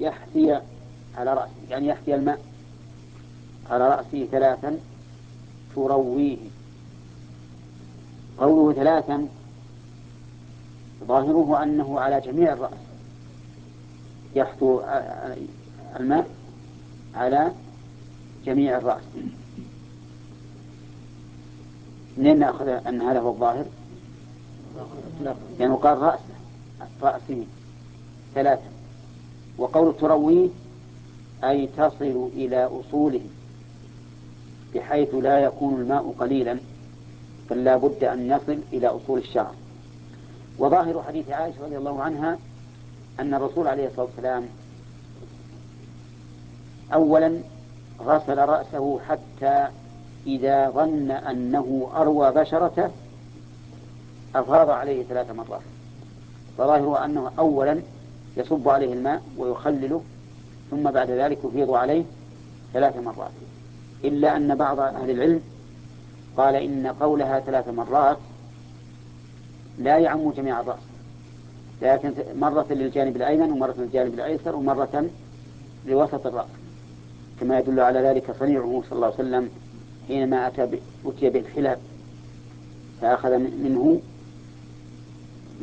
يحثي على رأسه يعني يحثي الماء على رأسه ثلاثا ترويه. قوله ثلاثا ظاهره أنه على جميع الرأس يحثو الماء على جميع الرأس. منين نأخذ أن هذا هو الظاهر؟ لأنه يعني قال رأسه رأسه ثلاثة وقول ترويه أي تصل إلى أصوله بحيث لا يكون الماء قليلا بل بد أن يصل إلى أصول الشعر. وظاهر حديث عائشة رضي الله عنها أن الرسول عليه الصلاة والسلام أولا غسل رأسه حتى إذا ظن أنه أروى بشرته أفاض عليه ثلاث مرات. فظاهره أنه أولا يصب عليه الماء ويخلله ثم بعد ذلك يفيض عليه ثلاث مرات. إلا أن بعض أهل العلم قال إن قولها ثلاث مرات لا يعم جميع الرأس لكن مرة للجانب الأيمن ومرة للجانب الأيسر ومرة لوسط الرأس. كما يدل على ذلك صنيعه صلى الله عليه وسلم حينما أتى أتي بالحلاب فأخذ منه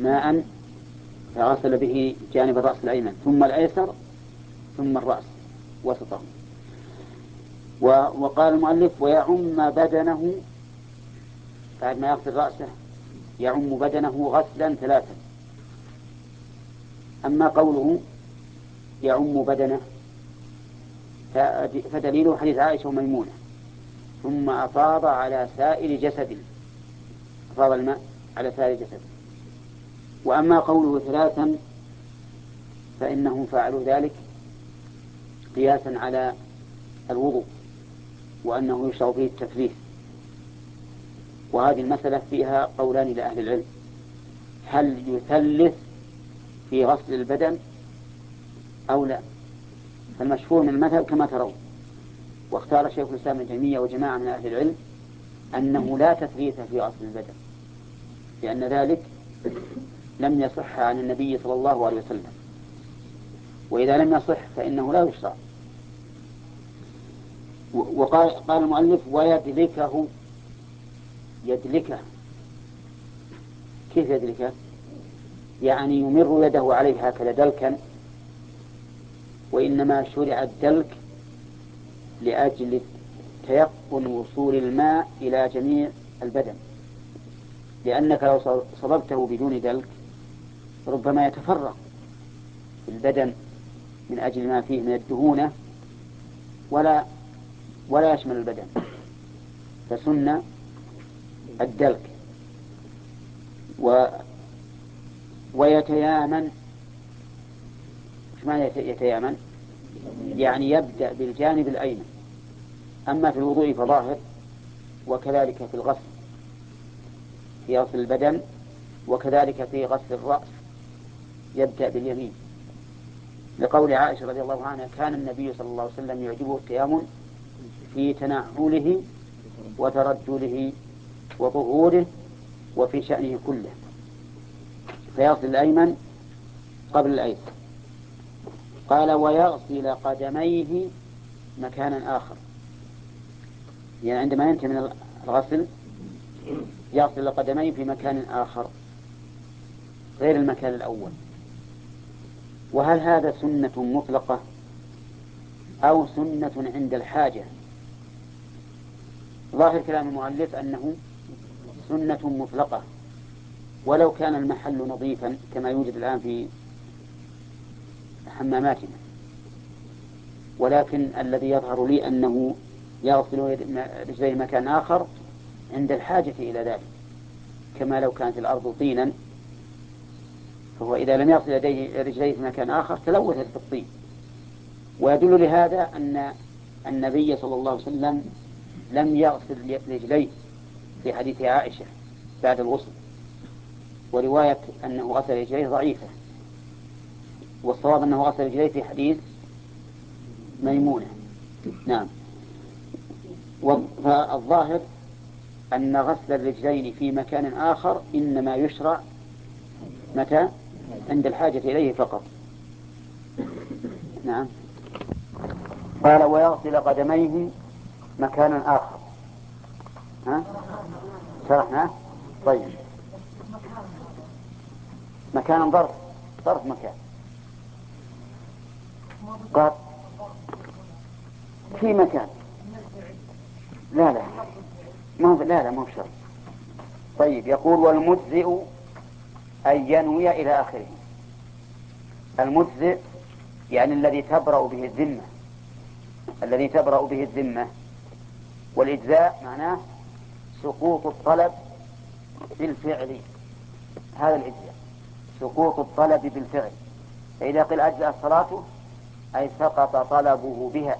ماء فغسل به جانب الرأس الأيمن ثم الأيسر ثم الرأس وسطه. وقال المؤلف ويعم بدنه بعد ما يغسل رأسه يعم بدنه غسلا ثلاثا. أما قوله يعم بدنه فدليله حديث عائشة وميمونة. ثم أفاض على سائر جسده أفاض الماء على سائر جسده وأما قوله ثلاثا فإنهم فعلوا ذلك قياسا على الوضوء وأنه يشرع فيه التثليث وهذه المسألة فيها قولان لأهل العلم. هل يثلث في غسل البدن أو لا؟ فالمشهور من المذهب كما ترون. واختار شيخ الإسلام ابن تيمية وجماعة من أهل العلم أنه لا تثليث في غسل البدن لأن ذلك لم يصح عن النبي صلى الله عليه وسلم. وإذا لم يصح فإنه لا يشرع. وقال قال المؤلف ويدلكه يدلكه. كيف يدلكه؟ يعني يمر يده عليه هكذا دلكا وإنما شرع الدلك لأجل تيقن وصول الماء إلى جميع البدن. لأنك لو صببته بدون دلك ربما يتفرق البدن من أجل ما فيه من الدهونة ولا ولا يشمل البدن. فسن الدلك. و ويتيامن. إيش معنى يتيامن؟ يعني يبدأ بالجانب الأيمن. أما في الوضوء فظاهر وكذلك في الغسل. في غسل البدن وكذلك في غسل الرأس. يبدأ باليمين لقول عائشة رضي الله عنها كان النبي صلى الله عليه وسلم يعجبه التيامن في تنعله وترجله وظهوره وفي شأنه كله. فيغسل الأيمن قبل الأيسر. قال ويغسل قدميه مكانا آخر. يعني عندما ينتهي من الغسل يغسل قدميه في مكان آخر غير المكان الأول. وهل هذا سنة مطلقة أو سنة عند الحاجة؟ ظاهر كلام المؤلف أنه سنة مطلقة ولو كان المحل نظيفا كما يوجد الآن في حماماتنا. ولكن الذي يظهر لي أنه يغسل رجليه مكان آخر عند الحاجة إلى ذلك كما لو كانت الأرض طينا فهو إذا لم يغسل يديه رجليه في مكان آخر تلوثت بالطين. ويدل لهذا أن النبي صلى الله عليه وسلم لم يغسل رجليه في حديث عائشة بعد الغسل. ورواية أنه غسل رجليه ضعيفة. والصواب أنه غسل رجليه في حديث ميمونة. نعم. فالظاهر أن غسل الرجلين في مكان آخر إنما يشرع متى؟ عند الحاجة إليه فقط. نعم. قال ويغسل قدميه مكانا آخر. ها؟ شرحنا؟ طيب. مكان ظرف. ظرف مكان. قال في مكان. لا لا. ما لا لا ما هو شرط طيب يقول والمجزئ أن ينوي إلى آخره. المجزئ يعني الذي تبرأ به الذمة. الذي تبرأ به الذمة. والإجزاء معناه سقوط الطلب بالفعل. هذا الإجزاء. سقوط الطلب بالفعل. فإذا قيل أجزأ الصلاة أي سقط طلبه بها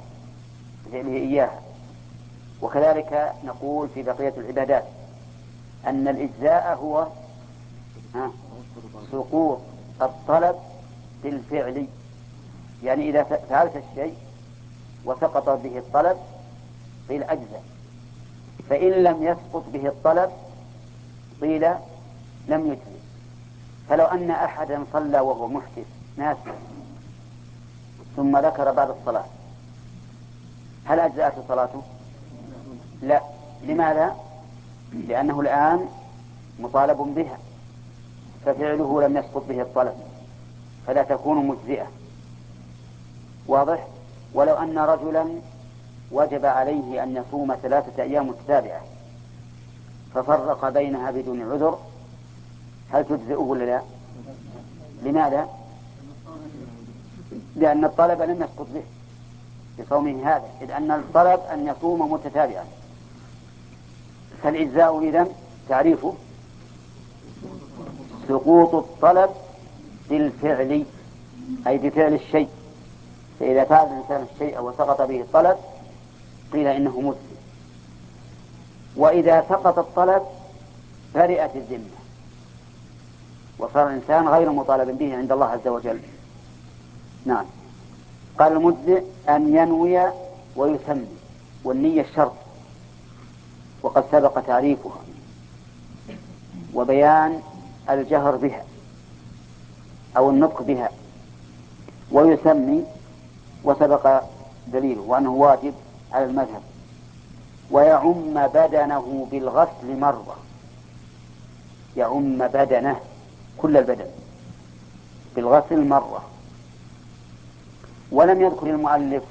فعله إياها. وكذلك نقول في بقية العبادات أن الإجزاء هو سقوط الطلب بالفعل. يعني إذا فعلت الشيء وسقط به الطلب قيل أجزاء فإن لم يسقط به الطلب قيل لم يجزي فلو أن أحدا صلى وهو محدث ناسا ثم ذكر بعد الصلاة هل أجزأته صلاته؟ لا. لماذا؟ لأنه الآن مطالب بها. ففعله لم يسقط به الطلب فلا تكون مجزئة واضح؟ ولو أن رجلا وجب عليه أن يصوم ثلاثة أيام متتابعة ففرق بينها بدون عذر هل تجزئه ولا لا؟ لماذا؟ لأن الطلب لم يسقط به بصومه هذا إذ أن الطلب أن يصوم متتابعا فالإجزاء إذا تعريفه سقوط الطلب بالفعل أي بفعل الشيء. فإذا فعل الإنسان الشيء وسقط به الطلب قيل إنه مسلم. وإذا سقط الطلب برئت الذمة. وصار الإنسان غير مطالب به عند الله عز وجل. نعم. قال المجزئ أن ينوي ويسمي والنية الشرط. وقد سبق تعريفها. وبيان الجهر بها أو النطق بها ويسمي وسبق دليله وأنه واجب على المذهب ويعم بدنه بالغسل مرة يعم بدنه كل البدن بالغسل مرة ولم يذكر المؤلف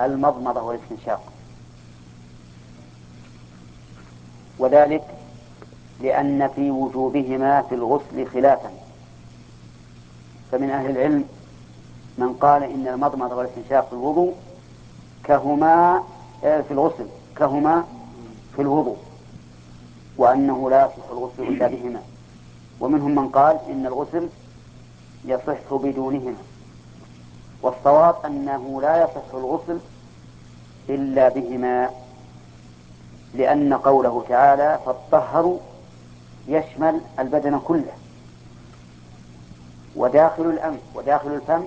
المضمضة والاستنشاق وذلك لأن في وجوبهما في الغسل خلافا. فمن أهل العلم من قال إن المضمضة والاستنشاق في الوضوء كهما آه، في الغسل كهما في الوضوء وأنه لا يصح الغسل إلا بهما. ومنهم من قال إن الغسل يصح بدونهما. والصواب أنه لا يصح الغسل إلا بهما لأن قوله تعالى فالطهر يشمل البدن كله. وداخل الأنف وداخل الفم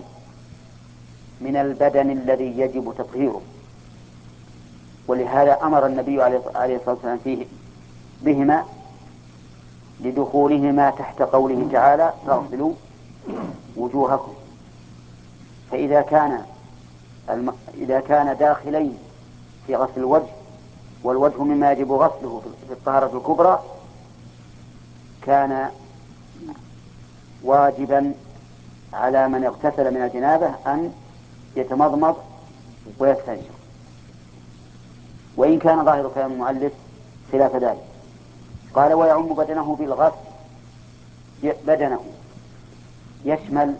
من البدن الذي يجب تطهيره. ولهذا أمر النبي عليه الصلاة والسلام فيه بهما لدخولهما تحت قوله تعالى فاغسلوا وجوهكم فإذا كان الم... إذا كان داخلين في غسل الوجه والوجه مما يجب غسله في الطهارة الكبرى كان واجبا على من اغتسل من الجنابة أن يتمضمض ويستنشق. وإن كان ظاهر كلام المؤلف خلاف ذلك. قال ويعم بدنه بالغسل بدنه يشمل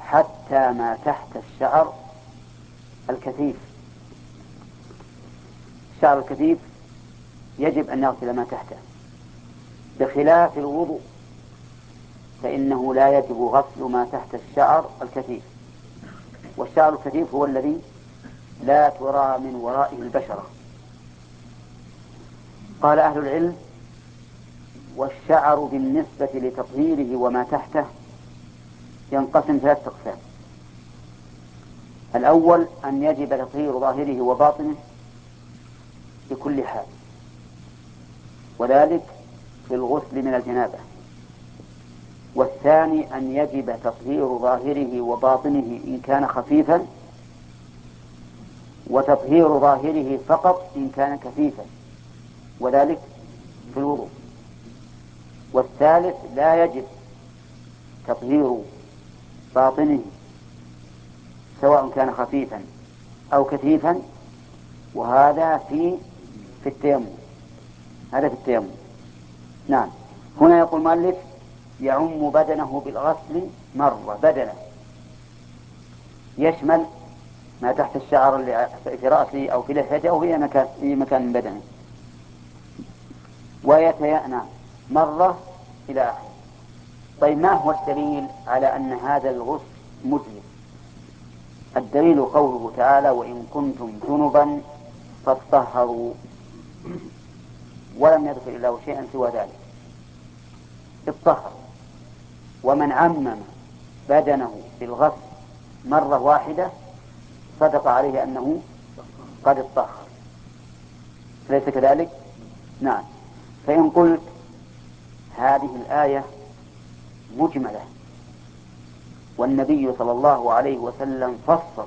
حتى ما تحت الشعر الكثيف. الشعر الكثيف يجب أن يغسل ما تحته. بخلاف الوضوء فإنه لا يجب غسل ما تحت الشعر الكثيف. والشعر الكثيف هو الذي لا ترى من ورائه البشرة. قال أهل العلم والشعر بالنسبة لتطهيره وما تحته ينقسم ثلاثة أقسام. الأول أن يجب تطهير ظاهره وباطنه بكل حال. وذلك في الغسل من الجنابة. والثاني أن يجب تطهير ظاهره وباطنه إن كان خفيفا وتطهير ظاهره فقط إن كان كثيفا. وذلك في الوضوء. والثالث لا يجب تطهير باطنه سواء كان خفيفا أو كثيفا وهذا في في التيمم. هذا في التيمم. نعم. هنا يقول المؤلف يعم بدنه بالغسل مرة بدنه. يشمل ما تحت الشعر اللي في رأسه أو في لحيته أو في مكان في مكان من بدنه. ويتيأنى مرة إلى آخره. طيب ما هو الدليل على أن هذا الغسل مجزي الدليل قوله تعالى وإن كنتم جنبا فاطهروا. ولم يذكر الله شيئا سوى ذلك. اطهر ومن عمم بدنه بالغسل مرة واحدة صدق عليه أنه قد اطهر ليس كذلك؟ نعم. فإن قلت هذه الآية مجملة والنبي صلى الله عليه وسلم فصل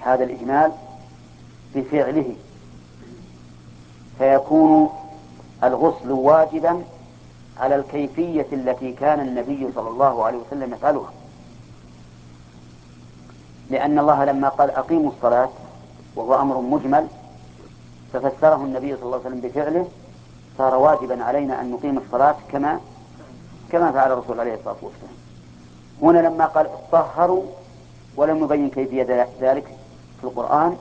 هذا الإجمال بفعله فيكون الغسل واجبا على الكيفية التي كان النبي صلى الله عليه وسلم يفعلها. لأن الله لما قال أقيموا الصلاة وهو أمر مجمل ففسره النبي صلى الله عليه وسلم بفعله صار واجبا علينا أن نقيم الصلاة كما كما فعل الرسول عليه الصلاة والسلام. هنا لما قال طهروا ولم يبين كيفية ذلك في القرآن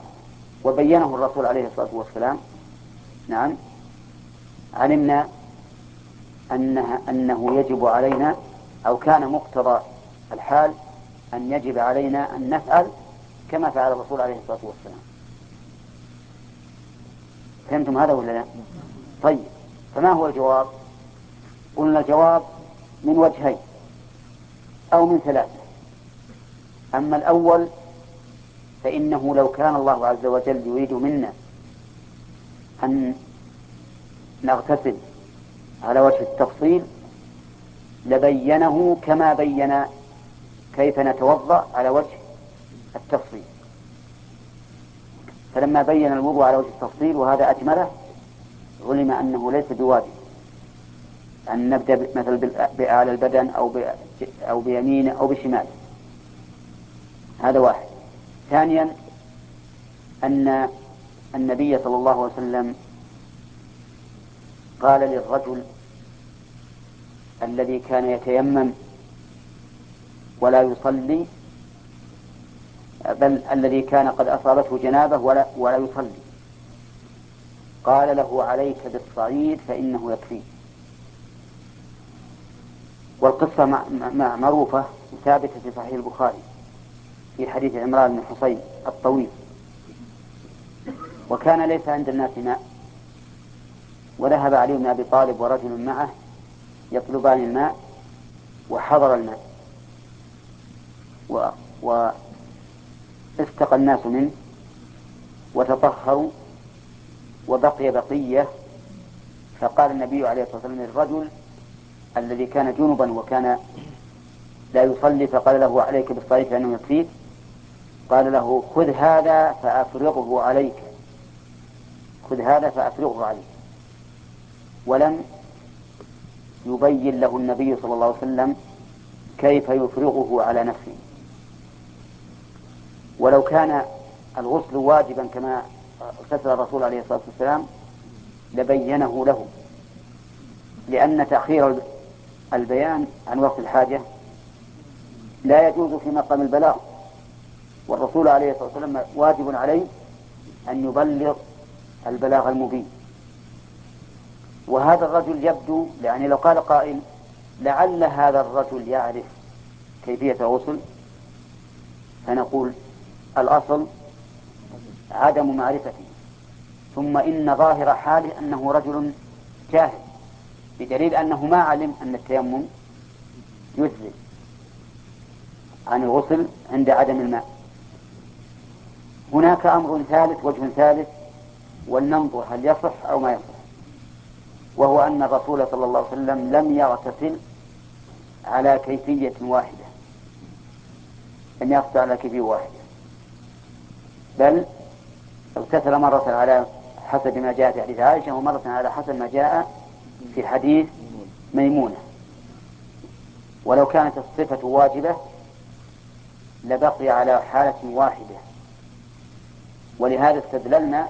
وبينه الرسول عليه الصلاة والسلام. نعم. علمنا أنها أنه يجب علينا أو كان مقتضى الحال أن يجب علينا أن نفعل كما فعل الرسول عليه الصلاة والسلام فهمتم هذا ولا لا؟ طيب فما هو الجواب؟ قلنا الجواب من وجهين أو من ثلاثة أما الأول فإنه لو كان الله عز وجل يريد منا أن نغتسل على وجه التفصيل لبينه كما بين كيف نتوضأ على وجه التفصيل. فلما بين الوضوء على وجه التفصيل وهذا أجمله علم أنه ليس بواجب. أن نبدأ مثلا بأعلى البدن أو أو بيمينه أو بشماله هذا واحد. ثانيا أن النبي صلى الله عليه وسلم قال للرجل الذي كان يتيمم ولا يصلي بل الذي كان قد أصابته جنابة ولا, ولا يصلي. قال له عليك بالصعيد فإنه يكفيك والقصة معروفة وثابتة في صحيح البخاري في حديث عمران بن حصين الطويل. وكان ليس عند الناس ماء وذهب علي بن أبي طالب ورجل معه يطلبان الماء وحضر الماء. و, الناس منه وتطهروا وبقي بقية. فقال النبي عليه الصلاة والسلام للرجل الذي كان جنبا وكان لا يصلي فقال له عليك بالصلاة فإنه يكفيك قال له خذ هذا فأفرغه عليك. خذ هذا فأفرغه عليك. ولم يبين له النبي صلى الله عليه وسلم كيف يفرغه على نفسه. ولو كان الغسل واجبا كما اغتسل الرسول عليه الصلاة والسلام لبينه له. لأن تأخير البيان عن وقت الحاجة لا يجوز في مقام البلاغ. والرسول عليه الصلاة والسلام واجب عليه أن يبلغ البلاغ المبين. وهذا الرجل يبدو يعني لو قال قائل لعل هذا الرجل يعرف كيفية الغسل فنقول الأصل عدم معرفته. ثم إن ظاهر حاله أنه رجل جاهل بدليل أنه ما علم أن التيمم يجزي عن الغسل عند عدم الماء. هناك أمر ثالث وجه ثالث ولننظر هل يصح أو ما يصح. وهو أن الرسول صلى الله عليه وسلم لم يغتسل على كيفية واحدة لم يغسل على كيفية واحدة بل اغتسل مرة على حسب ما جاء في حديث عائشة ومرة على حسب ما جاء في حديث ميمونة. ولو كانت الصفة واجبة لبقي على حالة واحدة. ولهذا استدللنا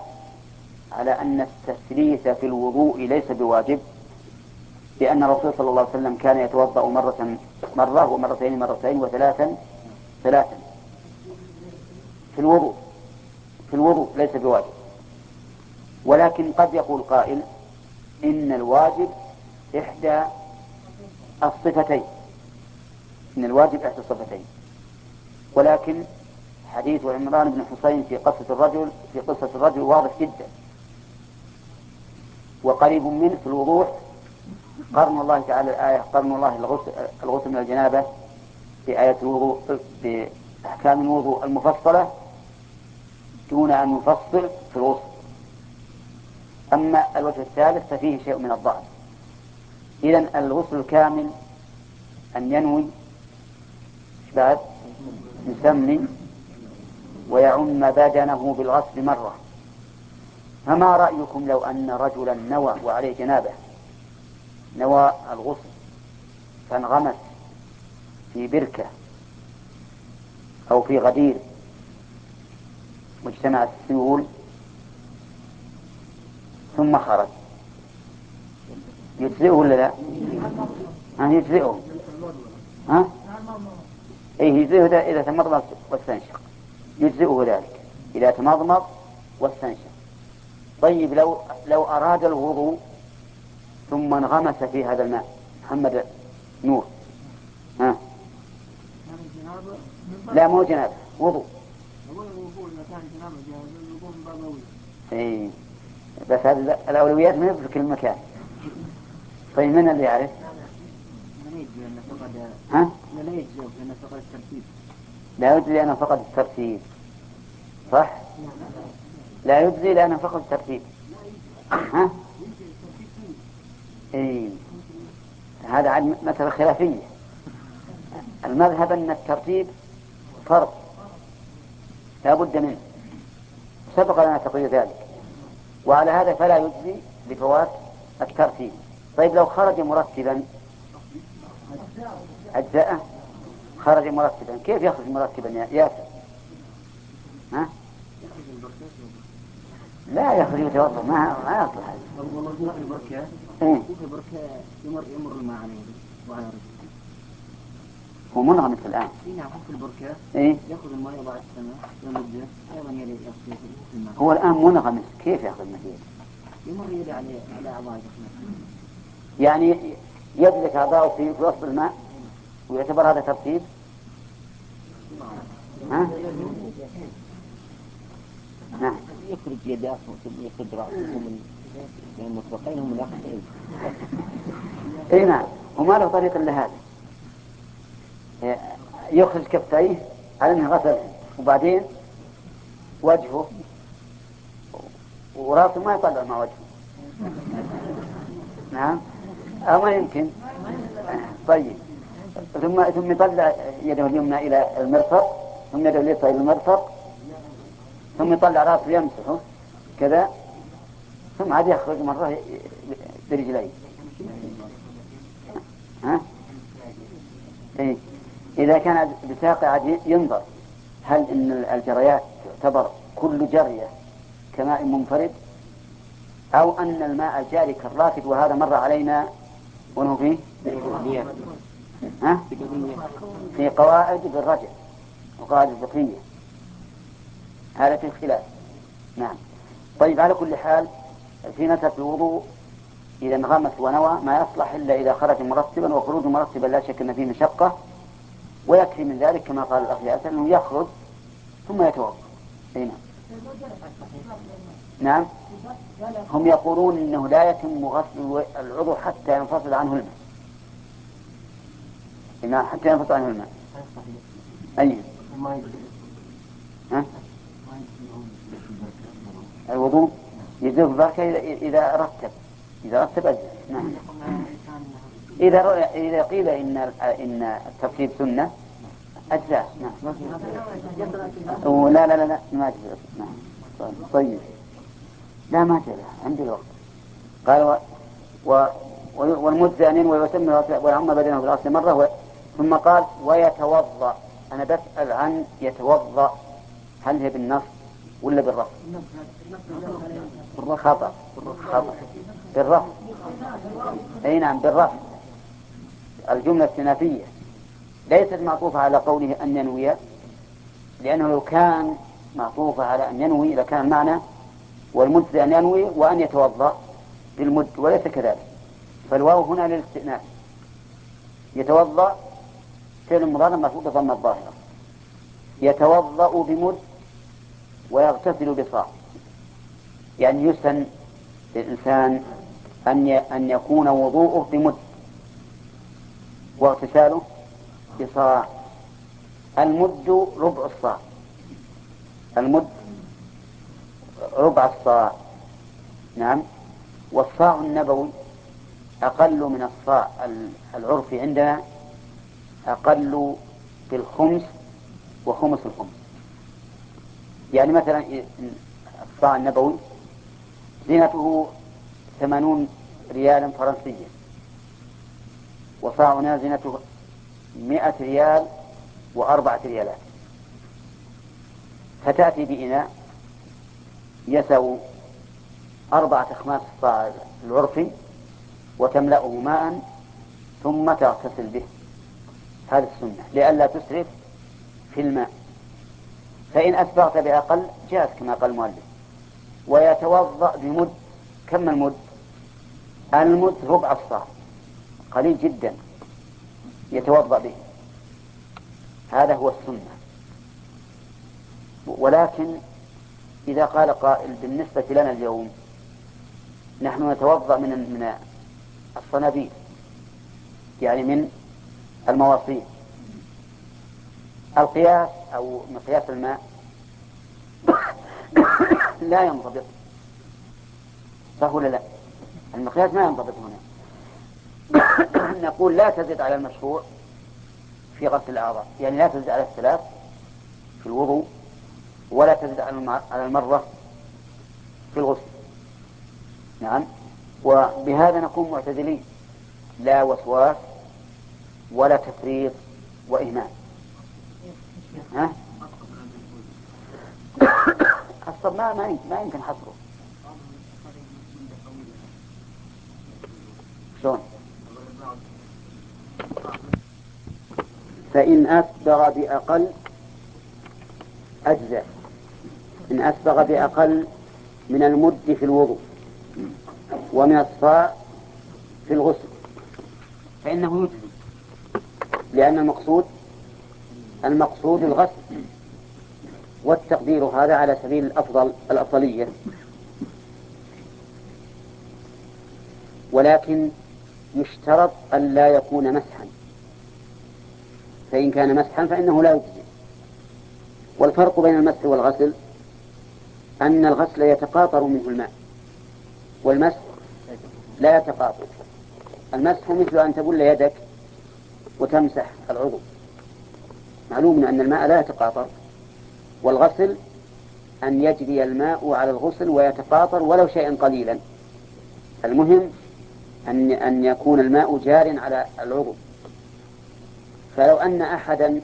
على أن التثليث في الوضوء ليس بواجب لأن الرسول صلى الله عليه وسلم كان يتوضأ مرة مرة ومرتين مرتين وثلاثا ثلاثا. في الوضوء في الوضوء ليس بواجب. ولكن قد يقول قائل إن الواجب إحدى الصفتين إن الواجب إحدى الصفتين. ولكن حديث عمران بن حسين في قصة الرجل في قصة الرجل واضح جدا. وقريب منه في الوضوح قرن الله تعالى الآية قرن الله الغسل, من الجنابة بآية الوضوء بأحكام الوضوء المفصلة دون أن يفصل في الغسل. أما الوجه الثالث ففيه شيء من الضعف. إذا الغسل الكامل أن ينوي بعد؟ يسمي ويعم بدنه بالغسل مرة. فما رأيكم لو أن رجلا نوى وعليه جنابة؟ نوى الغسل فانغمس في بركة أو في غدير. واجتمعت السيول. ثم خرج. يجزئه ولا لا؟ ها يجزئه. ها؟ أي يجزئه إذا تمضمض واستنشق. يجزئه ذلك إذا تمضمض واستنشق. طيب لو لو أراد الوضوء ثم انغمس في هذا الماء. محمد نور. ها؟ لا مو جنابة وضوء. اي بس هذه الأولويات ما في كل مكان. طيب من اللي يعرف؟ ها؟ لا يجزي لأنه فقد الترتيب لا يجزي لأنه فقد الترتيب. صح؟ لا يجزي لأنه فقد الترتيب. ها؟ إيه. هذا عن مسألة خلافية. المذهب أن الترتيب فرض. لا بد منه. سبق لنا تقرير ذلك. وعلى هذا فلا يجزي لفوات الترتيب. طيب لو خرج مرتبا أجزاءه خرج مرتبا كيف يخرج مرتبا يا ياسر؟ ها؟ لا يخرج يتوضا ما ما يصلح هذا والله في إيه؟ في البركة يمر يمر الماء عليه هو منغمس الآن. اي نعم في البركة. إيه؟ يأخذ الماء بعد السماء لمدة أيضا يلي يغسل الماء. هو الآن منغمس كيف يأخذ الماء؟ يمر يده على على أعضاء يعني يدلك أعضاءه في وسط الماء ويعتبر هذا ترتيب؟ ها؟ نعم. يخرج يداه ثم يخرج رأسه من المطبقين هم الأخذين. أي نعم وما له طريق إلا هذا. يخرج كفتيه على أنه غسل وبعدين وجهه ورأسه ما يطلع مع وجهه. نعم أو ما يمكن طيب ثم ثم يطلع يده اليمنى إلى المرفق ثم يده اليسرى إلى المرفق ثم يطلع راسه يمسحه كذا ثم عاد يخرج مرة برجليه ها؟ إيه؟ إذا كان بساق عاد ينظر هل إن الجريات تعتبر كل جرية كماء منفرد أو أن الماء الجاري كالراكد وهذا مر علينا ونهو فيه ها؟ في قواعد بالرجع وقواعد الفقهية هذا في خلاف نعم. طيب على كل حال في مسألة الوضوء إذا انغمس ونوى ما يصلح إلا إذا خرج مرتبا وخروج مرتبا لا شك أن فيه مشقة ويكفي من ذلك كما قال الأخ ياسر أنه يخرج ثم يتوضأ. أي نعم. نعم. هم يقولون إنه لا يتم غسل العضو حتى ينفصل عنه الماء. نعم حتى ينفصل عنه الماء. أي ها؟ الوضوء يجوز البركة إذا رتب. إذا رتب أجزاء نعم. إذا إذا قيل إن إن التفصيل سنة أجزاء. نعم. لا لا لا لا ما أجزاء. نعم. طيب. لا ما جاء عندي الوقت. قال و, و والمد ثانيا ويسمي ويعم بدنه بالأصل مرة ثم قال ويتوضأ. أنا بسأل عن يتوضأ. هل هي بالنص؟ ولا بالرفع؟ خطأ. خطأ بالرفع أي نعم بالرفع الجملة الثلاثية ليست معطوفة على قوله أن ينوي لأنه لو كان معطوفة على أن ينوي لكان المعنى والمد أن ينوي وأن يتوضأ بالمد وليس كذلك. فالواو هنا للاستئناف. يتوضأ فعل مضارع مرفوع بضم الظاهرة. يتوضأ بمد ويغتسل بصاع. يعني يسن للإنسان أن أن يكون وضوءه بمد. واغتساله بصاع. المد ربع الصاع. المد ربع الصاع. نعم. والصاع النبوي أقل من الصاع العرفي عندنا أقل بالخمس وخمس الخمس. يعني مثلا الصاع النبوي زينته ثمانون ريالا فرنسيا وصاعنا زينته مئة ريال وأربعة ريالات. فتأتي بإناء يسو أربعة أخماس الصاع العرفي وتملأه ماء ثم تغتسل به. هذه السنة لئلا تسرف في الماء. فإن أسبغت بأقل جاز كما قال المؤلف. ويتوضأ بمد كم المد؟ المد ربع الصاع قليل جدا. يتوضأ به. هذا هو السنة. ولكن إذا قال قائل بالنسبة لنا اليوم نحن نتوضأ من من الصنابير يعني من المواصيل. القياس أو مقياس الماء لا ينضبط. صح ولا لا؟ المقياس ما ينضبط هنا. نقول لا تزد على المشروع في غسل الأعضاء. يعني لا تزد على الثلاث في الوضوء ولا تزد على المرة في الغسل. نعم. وبهذا نكون معتدلين لا وسواس ولا تفريط وإهمال. ها؟ الصب ما ما يمكن حصره شلون؟ فإن أسبغ بأقل أجزاء إن أسبغ بأقل من المد في الوضوء ومن الصاع في الغسل فإنه يجزي لأن المقصود المقصود الغسل. والتقدير هذا على سبيل الأفضل الأفضلية. ولكن يشترط أن لا يكون مسحا. فإن كان مسحا فإنه لا يجزي والفرق بين المسح والغسل أن الغسل يتقاطر منه الماء والمسح لا يتقاطر. المسح مثل أن تبل يدك وتمسح العضو. معلوم أن الماء لا يتقاطر والغسل أن يجري الماء على الغسل ويتقاطر ولو شيئا قليلا. المهم أن أن يكون الماء جار على العضو. فلو أن أحدا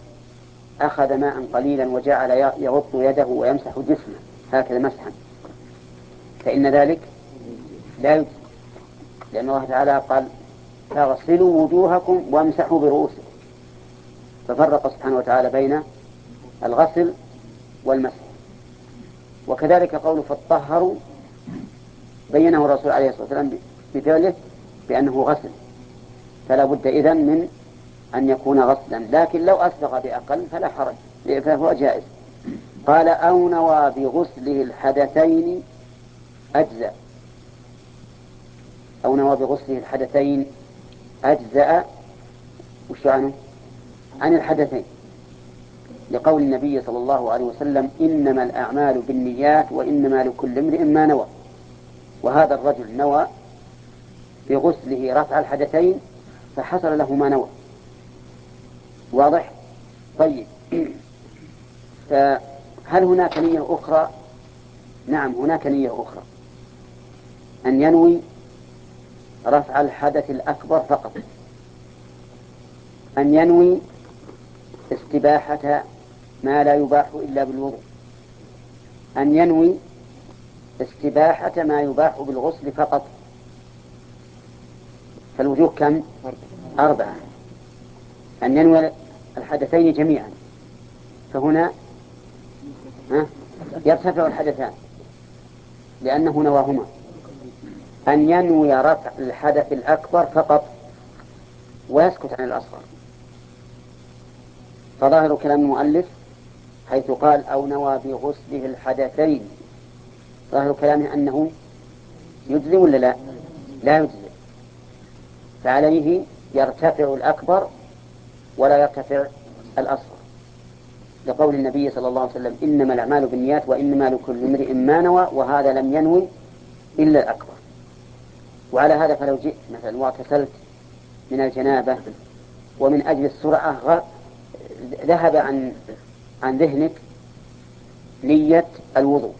أخذ ماء قليلا وجعل يغط يده ويمسح جسمه هكذا مسحا. فإن ذلك لا يجزي. لأن الله تعالى قال فاغسلوا وجوهكم وامسحوا برؤوسكم. ففرق سبحانه وتعالى بين الغسل والمسح. وكذلك قوله فطهروا بينه الرسول عليه الصلاة والسلام بفعله بأنه غسل. فلا بد إذن من أن يكون غسلا. لكن لو أسبغ بأقل فلا حرج فهو جائز. قال أو نوى بغسله الحدثين أجزأ. أو نوى بغسله الحدثين أجزأ. وش عنه؟ عن الحدثين. لقول النبي صلى الله عليه وسلم إنما الأعمال بالنيات وإنما لكل امرئ ما نوى. وهذا الرجل نوى بغسله رفع الحدثين فحصل له ما نوى. واضح؟ طيب. فهل هناك نية أخرى؟ نعم هناك نية أخرى. أن ينوي رفع الحدث الأكبر فقط. أن ينوي استباحة ما لا يباح إلا بالوضوء. أن ينوي استباحة ما يباح بالغسل فقط. فالوجوه كم؟ أربعة. أن ينوي الحدثين جميعا. فهنا يرتفع الحدثان لأنه نواهما. أن ينوي رفع الحدث الأكبر فقط ويسكت عن الأصغر. فظاهر كلام المؤلف حيث قال أو نوى بغسله الحدثين. ظاهر كلامه أنه يجزي ولا لا؟ لا يجزي فعليه يرتفع الأكبر ولا يرتفع الأصغر. لقول النبي صلى الله عليه وسلم إنما الأعمال بالنيات وإنما لكل امرئ ما نوى وهذا لم ينوي إلا الأكبر. وعلى هذا فلو جئت مثلا واغتسلت من الجنابة ومن أجل السرعة ذهب عن عن ذهنك نية الوضوء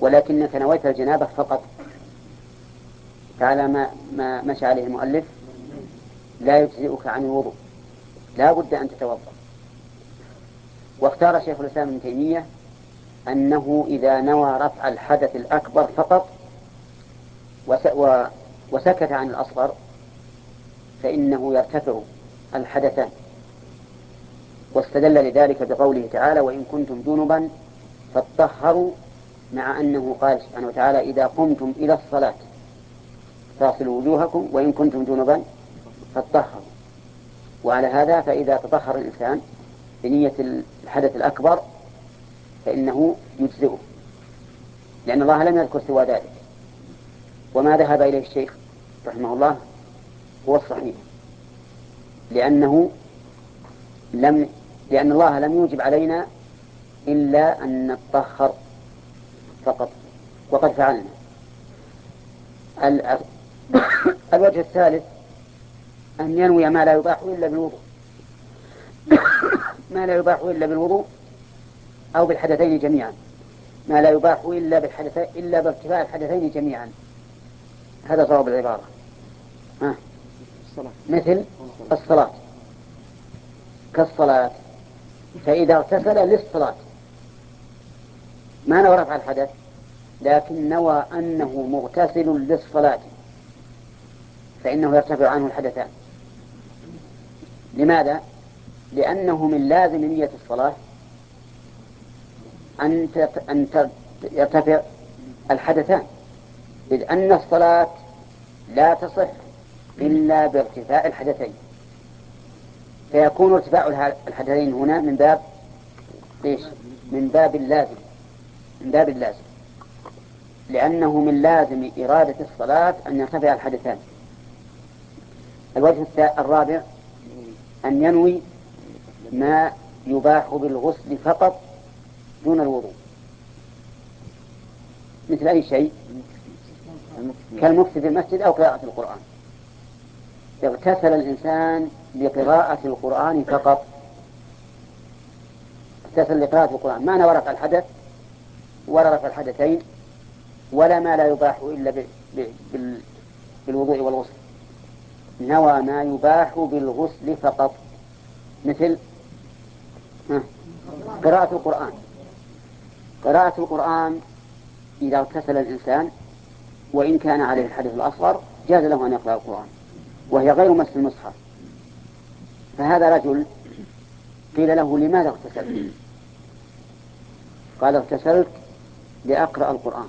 ولكنك نويت الجنابة فقط. فعلى ما ما مشى عليه المؤلف. لا يجزئك عن الوضوء. لا بد أن تتوضأ. واختار شيخ الإسلام ابن تيمية أنه إذا نوى رفع الحدث الأكبر فقط وسكت عن الأصغر فإنه يرتفع الحدثان. واستدل لذلك بقوله تعالى وإن كنتم جنبا فاطهروا مع أنه قال سبحانه وتعالى إذا قمتم إلى الصلاة فاصلوا وجوهكم وإن كنتم جنبا فاطهروا. وعلى هذا فإذا تطهر الإنسان بنية الحدث الأكبر فإنه يجزئه لأن الله لم يذكر سوى ذلك. وما ذهب إليه الشيخ رحمه الله هو الصحيح لأنه لم لأن الله لم يوجب علينا إلا أن نتطهر فقط. وقد فعلنا. الوجه الثالث أن ينوي ما لا يباح إلا بالوضوء. ما لا يباح إلا بالوضوء أو بالحدثين جميعا. ما لا يباح إلا بالحدثين إلا بارتفاع الحدثين جميعا. هذا صواب العبارة. ها. مثل الصلاة. كالصلاة. فإذا اغتسل للصلاة ما نوى رفع الحدث؟ لكن نوى أنه مغتسل للصلاة فإنه يرتفع عنه الحدثان. لماذا؟ لأنه من لازم نية الصلاة أن أن يرتفع الحدثان. إذ أن الصلاة لا تصح إلا بارتفاع الحدثين. فيكون ارتفاع الحدثين هنا من باب إيش؟ من باب اللازم. من باب اللازم. لأنه من لازم إرادة الصلاة أن يرتفع الحدثان. الوجه الرابع أن ينوي ما يباح بالغسل فقط دون الوضوء. مثل أي شيء؟ كالمكث في المسجد أو قراءة القرآن. اغتسل الإنسان لقراءة القرآن فقط. اغتسل لقراءة القرآن. ما نوى رفع الحدث؟ ولا الحدثين. ولا ما لا يباح إلا بالوضوء والغسل. نوى ما يباح بالغسل فقط. مثل؟ قراءة القرآن. قراءة القرآن إذا اغتسل الإنسان وإن كان عليه الحدث الأصغر جاز له أن يقرأ القرآن. وهي غير مس المصحف. فهذا رجل قيل له لماذا اغتسلت؟ قال اغتسلت لأقرأ القرآن.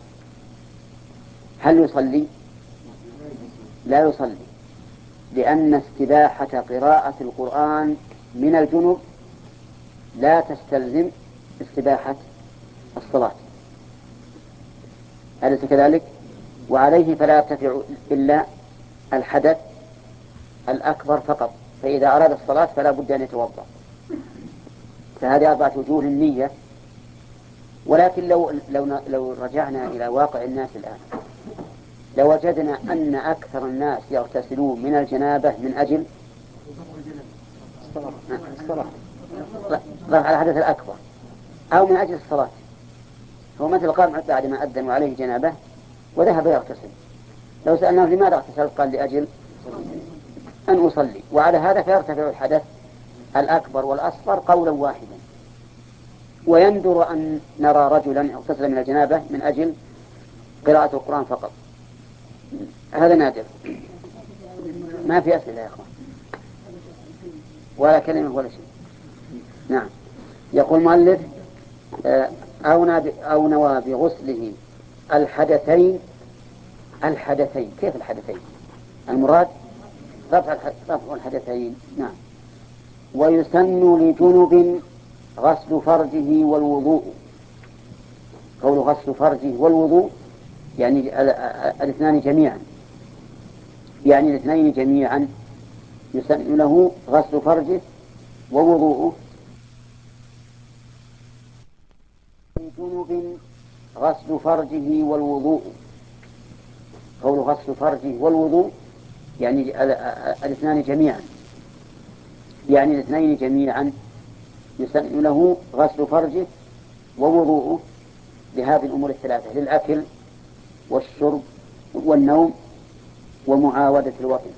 هل يصلي؟ لا يصلي لأن استباحة قراءة القرآن من الجنوب لا تستلزم استباحة الصلاة. أليس كذلك؟ وعليه فلا يرتفع إلا الحدث الأكبر فقط فإذا أراد الصلاة فلا بد أن يتوضأ. فهذه أربعة وجوه النية ولكن لو لو لو رجعنا إلى واقع الناس الآن لوجدنا أن أكثر الناس يغتسلون من الجنابة من أجل الصلاة. على الحدث الأكبر. أو من أجل الصلاة. هو مثل قال بعد ما أذن وعليه جنابة وذهب يغتسل. لو سألناه لماذا اغتسل؟ قال لأجل أن أصلي. وعلى هذا فيرتفع الحدث الأكبر والأصغر قولا واحدا. ويندر أن نرى رجلا اغتسل من الجنابة من أجل قراءة القرآن فقط. هذا نادر. ما في أسئلة يا أخوان. ولا كلمة ولا شيء. نعم. يقول المؤلف آه، أو أو نوى بغسله الحدثين الحدثين كيف الحدثين؟ المراد رفع رفع الحدثين نعم. ويسن لجنب غسل فرجه والوضوء. قول غسل فرجه والوضوء يعني الاثنان جميعا. يعني الاثنين جميعا يسن له غسل فرجه ووضوءه. جنب غسل فرجه والوضوء. قول غسل فرجه والوضوء يعني الاثنان جميعا. يعني الاثنين جميعا يسن له غسل فرجه ووضوءه لهذه الأمور الثلاثة للأكل والشرب والنوم ومعاودة الوطن.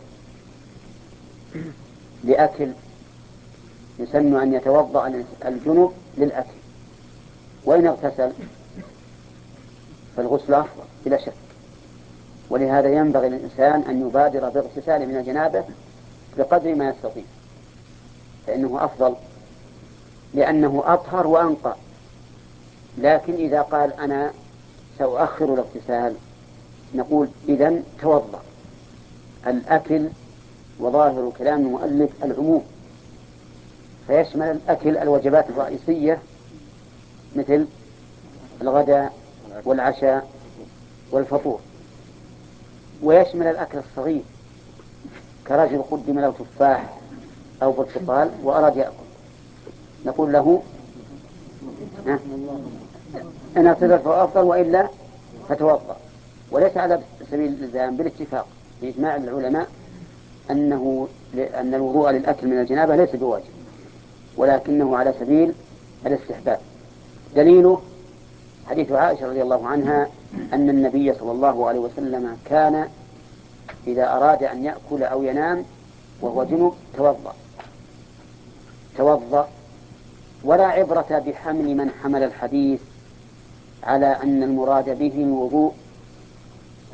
لأكل يسن أن يتوضأ الجنوب للأكل. وإن اغتسل فالغسل أفضل بلا شك. ولهذا ينبغي للإنسان أن يبادر باغتسال من الجنابة بقدر ما يستطيع فإنه أفضل لأنه أطهر وأنقى. لكن إذا قال أنا سأؤخر الاغتسال نقول إذا توضأ الأكل وظاهر كلام المؤلف العموم فيشمل الأكل الوجبات الرئيسية مثل الغداء والعشاء والفطور. ويشمل الأكل الصغير كرجل قدم له تفاح أو برتقال وأراد يأكل. نقول له أن اعتذر فهو أفضل وإلا فتوضأ. وليس على سبيل الإلزام بالاتفاق بإجماع العلماء أنه أن الوضوء للأكل من الجنابة ليس بواجب ولكنه على سبيل الاستحباب. دليله حديث عائشة رضي الله عنها أن النبي صلى الله عليه وسلم كان إذا أراد أن يأكل أو ينام وهو جنوب توضأ. توضأ. ولا عبرة بحمل من حمل الحديث على أن المراد به الوضوء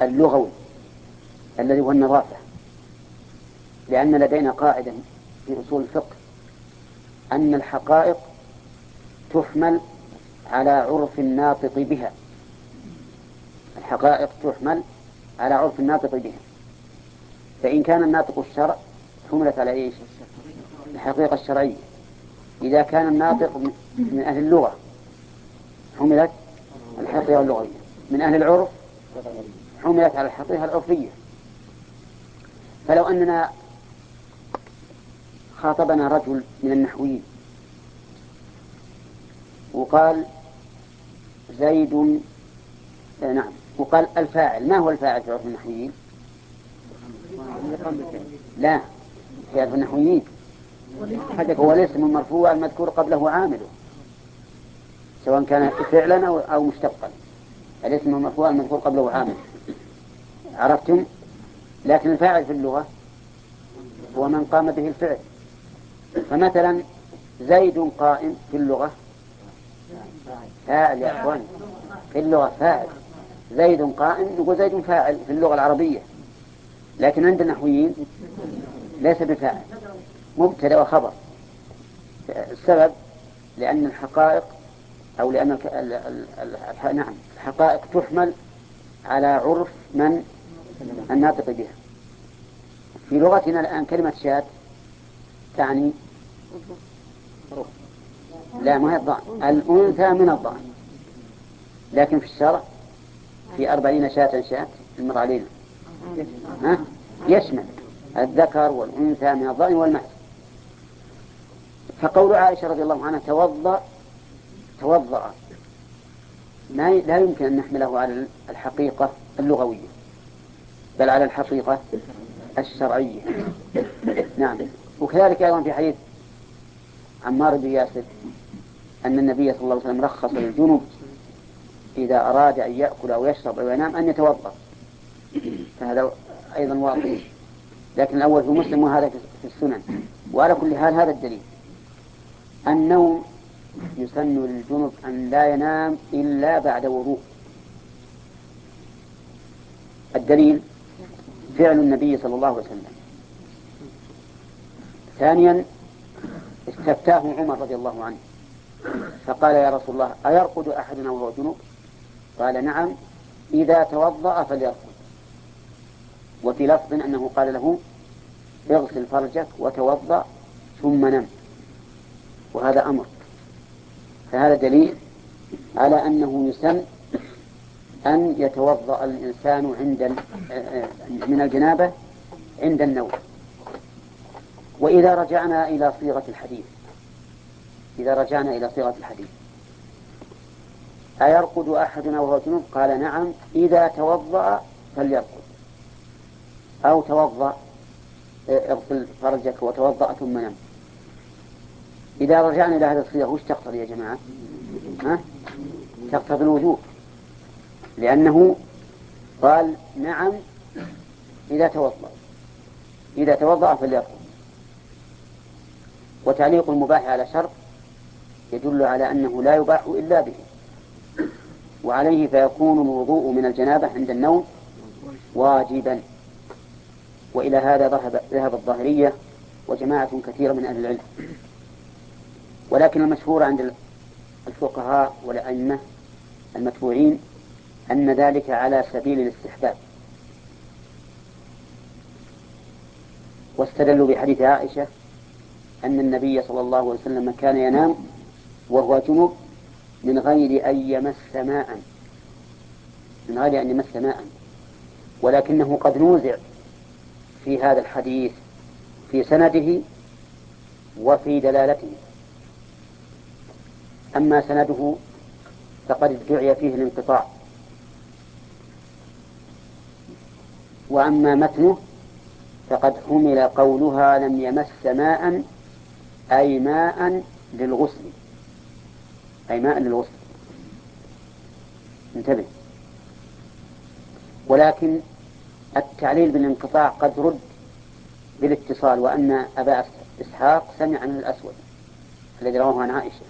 اللغوي الذي هو النظافة. لأن لدينا قاعدة في أصول الفقه أن الحقائق تحمل على عرف الناطق بها. الحقائق تحمل على عرف الناطق بها. فإن كان الناطق الشرع حملت على إيش؟ الحقيقة الشرعية. إذا كان الناطق من أهل اللغة حملت الحقيقة اللغوية. من أهل العرف حملت على الحقيقة العرفية. فلو أننا خاطبنا رجل من النحويين وقال زيد آه نعم. وقال الفاعل. ما هو الفاعل في عرف النحويين لا في عرف النحويين هو الاسم المرفوع المذكور قبله عامله سواء كان فعلا أو, أو مشتقا. الاسم المرفوع المذكور قبله عامل. عرفتم؟ لكن الفاعل في اللغة هو من قام به الفعل. فمثلا زيد قائم في اللغة فاعل يا أخوان في اللغة فاعل. زيد قائم نقول زيد فاعل في اللغة العربية. لكن عند النحويين ليس بفاعل. مبتدأ وخبر. السبب لأن الحقائق أو لأن نعم الحقائق تحمل على عرف من الناطق بها. في لغتنا الآن كلمة شاة تعني لا ما هي الضأن. الأنثى من الضأن. لكن في الشرع في أربعين شاة شاة المر علينا. ها؟ يشمل الذكر والأنثى من الضأن والمعز فقول عائشة رضي الله عنها توضأ توضأ. ما لا يمكن أن نحمله على الحقيقة اللغوية بل على الحقيقة الشرعية. نعم. وكذلك أيضا في حديث عمار بن ياسر أن النبي صلى الله عليه وسلم رخص للجنوب إذا أراد أن يأكل أو يشرب أو ينام أن يتوضأ. فهذا أيضا واضح لكن الأول في مسلم وهذا في السنن. وعلى كل حال هذا الدليل. النوم يسن للجنب أن لا ينام إلا بعد وضوء. الدليل فعل النبي صلى الله عليه وسلم. ثانيا استفتاه عمر رضي الله عنه. فقال يا رسول الله أيرقد أحدنا وهو جنوب؟ قال نعم إذا توضأ فليرقد. وفي لفظ أنه قال له اغسل فرجك وتوضأ ثم نم. وهذا أمر. فهذا دليل على أنه يسن أن يتوضأ الإنسان عند من الجنابة عند النوم. وإذا رجعنا إلى صيغة الحديث. إذا رجعنا إلى صيغة الحديث. أيرقد أحدنا وهو جنوب؟ قال نعم. إذا توضأ فليرقد. أو توضأ اغسل فرجك وتوضأ ثم نم. إذا رجعنا إلى هذه الصيغة وش تقتضي يا جماعة؟ ها؟ تقتضي الوجوب. لأنه قال نعم إذا توضأ. إذا توضأ فليرقد. وتعليق المباح على شرط يدل على أنه لا يباح إلا به. وعليه فيكون الوضوء من الجنابة عند النوم واجبا. وإلى هذا ذهب ذهب الظاهرية وجماعة كثيرة من أهل العلم. ولكن المشهور عند الفقهاء والأئمة المتبوعين أن ذلك على سبيل الاستحباب. واستدلوا بحديث عائشة أن النبي صلى الله عليه وسلم كان ينام وهو جنوب من غير أن يمس ماء. من غير أن يمس ماء. ولكنه قد نوزع في هذا الحديث في سنده وفي دلالته. أما سنده فقد ادعي فيه الانقطاع. وأما متنه فقد حمل قولها لم يمس ماء أي ماء للغسل. أي ماء للغسل. انتبه. ولكن التعليل بالانقطاع قد رد بالاتصال وأن أبا إسحاق سمع من الأسود الذي رواه عن عائشة.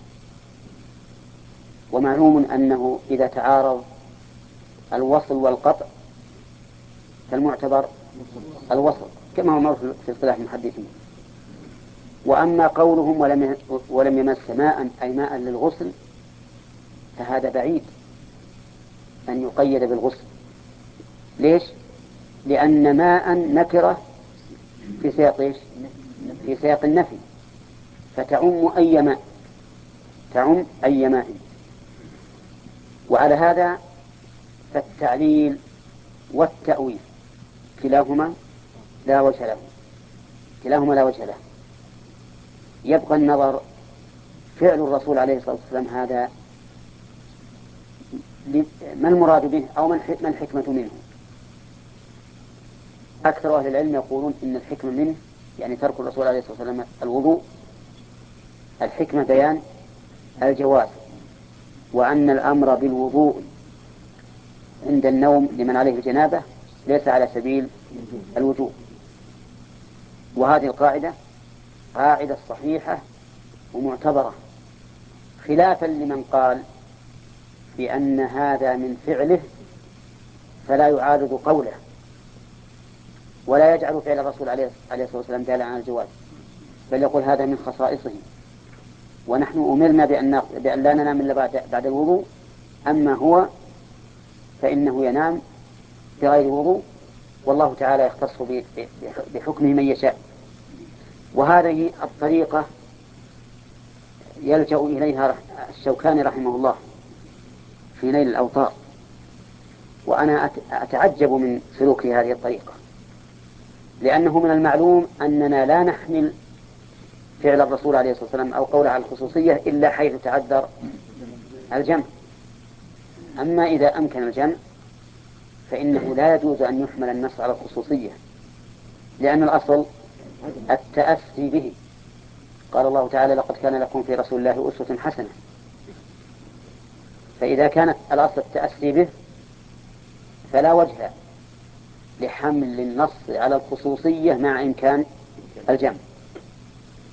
ومعلوم أنه إذا تعارض الوصل والقطع فالمعتبر الوصل كما هو معروف في اصطلاح المحدثين وأما قولهم ولم ولم يمس ماء أي ماء للغسل فهذا بعيد أن يقيد بالغسل. ليش؟ لأن ماء نكرة في سياق إيش؟ في سياق النفي. فتعم أي ماء. تعم أي ماء. وعلى هذا فالتعليل والتأويل. كلاهما لا وجه له. كلاهما لا وجه له. يبقى النظر فعل الرسول عليه الصلاة والسلام هذا ما المراد به أو ما الحكمة منه؟ أكثر أهل العلم يقولون إن الحكمة منه يعني ترك الرسول عليه الصلاة والسلام الوضوء الحكمة بيان الجواز وأن الأمر بالوضوء عند النوم لمن عليه الجنابة ليس على سبيل الوجوب. وهذه القاعدة قاعدة صحيحة ومعتبرة خلافا لمن قال بأن هذا من فعله فلا يعارض قوله ولا يجعل فعل الرسول عليه الصلاة والسلام دالا على الجواز بل يقول هذا من خصائصه. ونحن أمرنا بأن, بأن لا ننام إلا بعد, الوضوء أما هو فإنه ينام بغير وضوء والله تعالى يختص بحكمه من يشاء. وهذه الطريقة يلجأ إليها الشوكاني رحمه الله. في نيل الأوطار وأنا أتعجب من سلوك هذه الطريقة لأنه من المعلوم أننا لا نحمل فعل الرسول عليه الصلاة والسلام أو قوله على الخصوصية إلا حيث تعذر الجمع. أما إذا أمكن الجمع فإنه لا يجوز أن يحمل النص على الخصوصية لأن الأصل التأسي به. قال الله تعالى لقد كان لكم في رسول الله أسوة حسنة. فإذا كانت الأصل التأسي به فلا وجه لحمل النص على الخصوصية مع إمكان الجمع.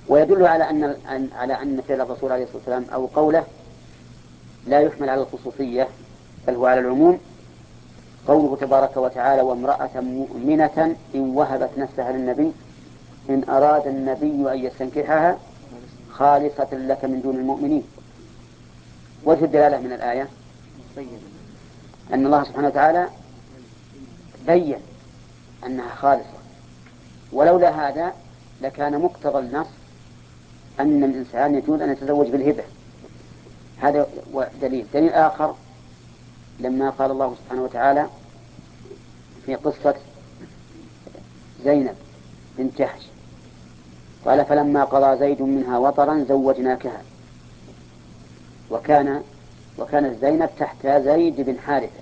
ويدل على أن على أن فعل الرسول عليه الصلاة والسلام أو قوله لا يحمل على الخصوصية بل هو على العموم قوله تبارك وتعالى وامرأة مؤمنة إن وهبت نفسها للنبي إن أراد النبي أن يستنكحها خالصة لك من دون المؤمنين. وجه الدلالة من الآية؟ أن الله سبحانه وتعالى بين أنها خالصة. ولولا هذا لكان مقتضى النص أن الإنسان يجوز أن يتزوج بالهبة. هذا دليل. دليل آخر لما قال الله سبحانه وتعالى في قصة زينب بنت جحش قال فلما قضى زيد منها وطرا زوجناكها. وكان وكانت زينب تحت زيد بن حارثة.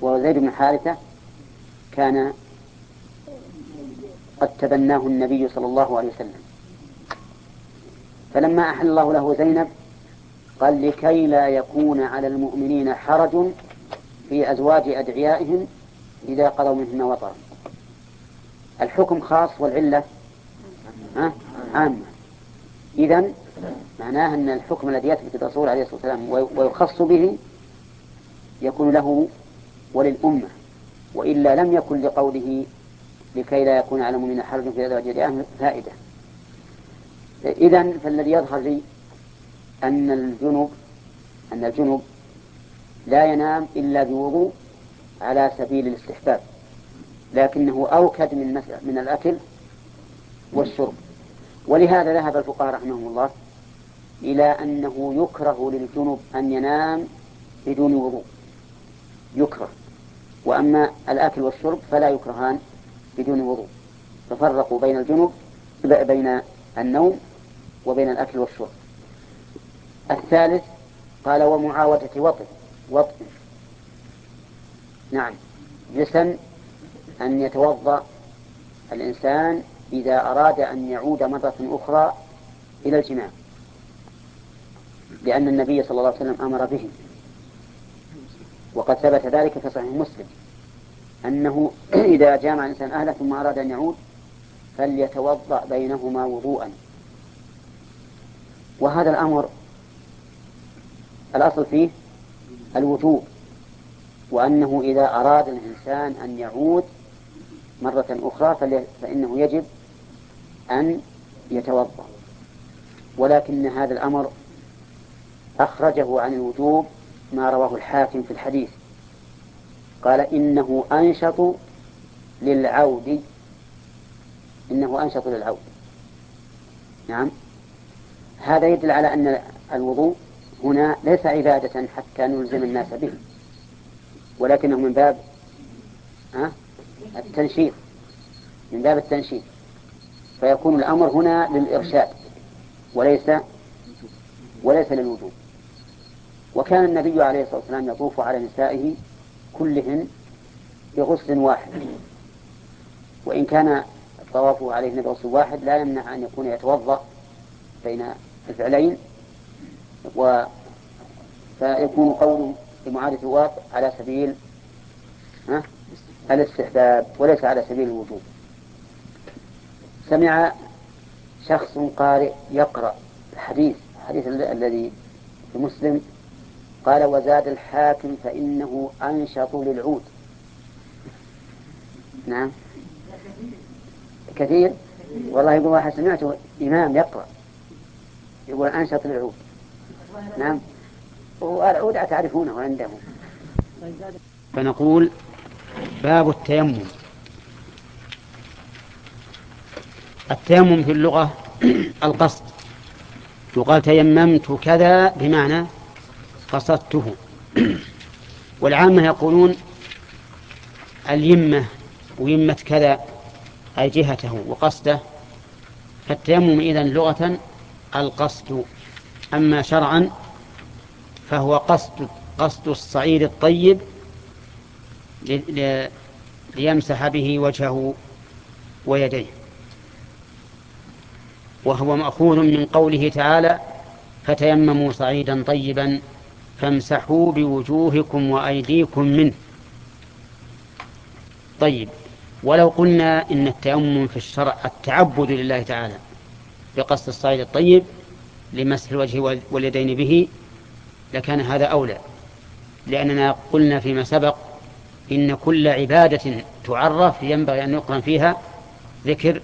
وزيد بن حارثة كان قد تبناه النبي صلى الله عليه وسلم. فلما أحل الله له زينب قال لكي لا يكون على المؤمنين حرج في أزواج أدعيائهم إذا قضوا منهن وطرا. الحكم خاص والعلة عامة. إذا معناه أن الحكم الذي يثبت الرسول عليه الصلاة والسلام ويخص به يكون له وللأمة وإلا لم يكن لقوله لكي لا يكون على المؤمنين حرج في أزواج أدعيائهم فائدة. إذا فالذي يظهر لي أن الجنوب أن الجنوب لا ينام إلا بوضوء على سبيل الاستحباب لكنه أوكد من من الأكل والشرب. ولهذا ذهب الفقهاء رحمهم الله إلى أنه يكره للجنوب أن ينام بدون وضوء. يكره. وأما الأكل والشرب فلا يكرهان بدون وضوء. ففرقوا بين الجنوب بين النوم وبين الأكل والشرب. الثالث قال ومعاودة وطن. وطن. نعم. جسم أن يتوضأ الإنسان إذا أراد أن يعود مرة أخرى إلى الجماع. لأن النبي صلى الله عليه وسلم أمر به وقد ثبت ذلك في صحيح مسلم أنه إذا جامع الإنسان أهله ثم أراد أن يعود فليتوضأ بينهما وضوءا. وهذا الأمر الأصل فيه الوجوب وأنه إذا أراد الإنسان أن يعود مرة أخرى فإنه يجب أن يتوضأ. ولكن هذا الأمر أخرجه عن الوجوب ما رواه الحاكم في الحديث. قال إنه أنشط للعود. إنه أنشط للعود. نعم. هذا يدل على أن الوضوء هنا ليس عبادة حتى نلزم الناس به ولكنه من باب التنشيط. من باب التنشيط. فيكون الأمر هنا للإرشاد وليس وليس للوجوب. وكان النبي عليه الصلاة والسلام يطوف على نسائه كلهن بغسل واحد. وإن كان طوافه عليه بغسل واحد لا يمنع أن يكون يتوضأ بين الفعلين. و فيكون قوله لمعادة الواقع على سبيل الاستحباب وليس على سبيل الوجوب. سمع شخص قارئ يقرأ الحديث الحديث الذي في مسلم قال وزاد الحاكم فإنه أنشط للعود. نعم. كثير؟ والله يقول واحد سمعته إمام يقرأ. يقول أنشط للعود. نعم. والعود تعرفونه عندهم فنقول باب التيمم. التيمم في اللغة القصد. يقال تيممت كذا بمعنى قصدته. والعامة يقولون اليمة ويمة كذا أي جهته وقصده. فالتيمم إذا لغة القصد أما شرعا فهو قصد قصد الصعيد الطيب ليمسح به وجهه ويديه. وهو مأخوذ من قوله تعالى فتيمموا صعيدا طيبا فامسحوا بوجوهكم وأيديكم منه. طيب ولو قلنا إن التيمم في الشرع التعبد لله تعالى بقصد الصعيد الطيب لمسح الوجه واليدين به لكان هذا أولى. لأننا قلنا فيما سبق إن كل عبادة تعرف ينبغي أن يقرن فيها ذكر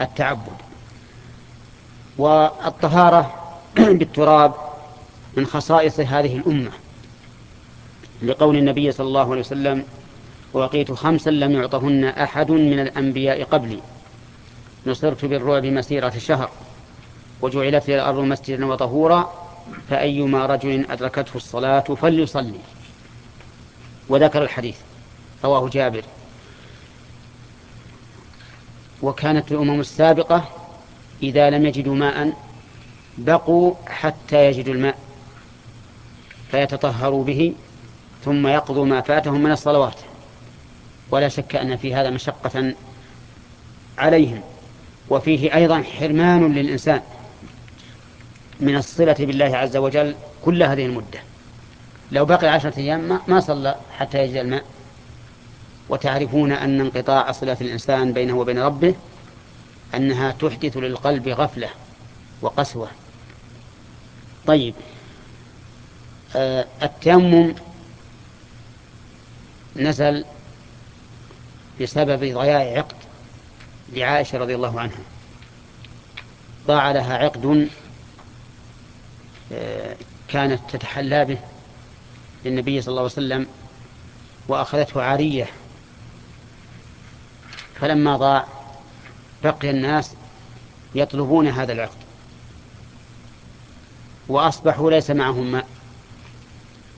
التعبد. والطهارة بالتراب من خصائص هذه الأمة. لقول النبي صلى الله عليه وسلم وقيت خمسا لم يعطهن أحد من الأنبياء قبلي. نصرت بالرعب مسيرة شهر. وجعلت لي الأرض مسجدا وطهورا فأيما رجل أدركته الصلاة فليصلي. وذكر الحديث رواه جابر. وكانت الأمم السابقة إذا لم يجدوا ماء بقوا حتى يجدوا الماء. فيتطهروا به ثم يقضوا ما فاتهم من الصلوات. ولا شك أن في هذا مشقة عليهم. وفيه أيضا حرمان للإنسان من الصلة بالله عز وجل كل هذه المدة. لو بقي عشرة أيام ما صلى حتى يجد الماء. وتعرفون أن انقطاع صلة الإنسان بينه وبين ربه أنها تحدث للقلب غفلة وقسوة. طيب التيمم نزل بسبب ضياع عقد لعائشة رضي الله عنها. ضاع لها عقد آه كانت تتحلى به للنبي صلى الله عليه وسلم وأخذته عارية. فلما ضاع بقي الناس يطلبون هذا العقد وأصبحوا ليس معهم ماء.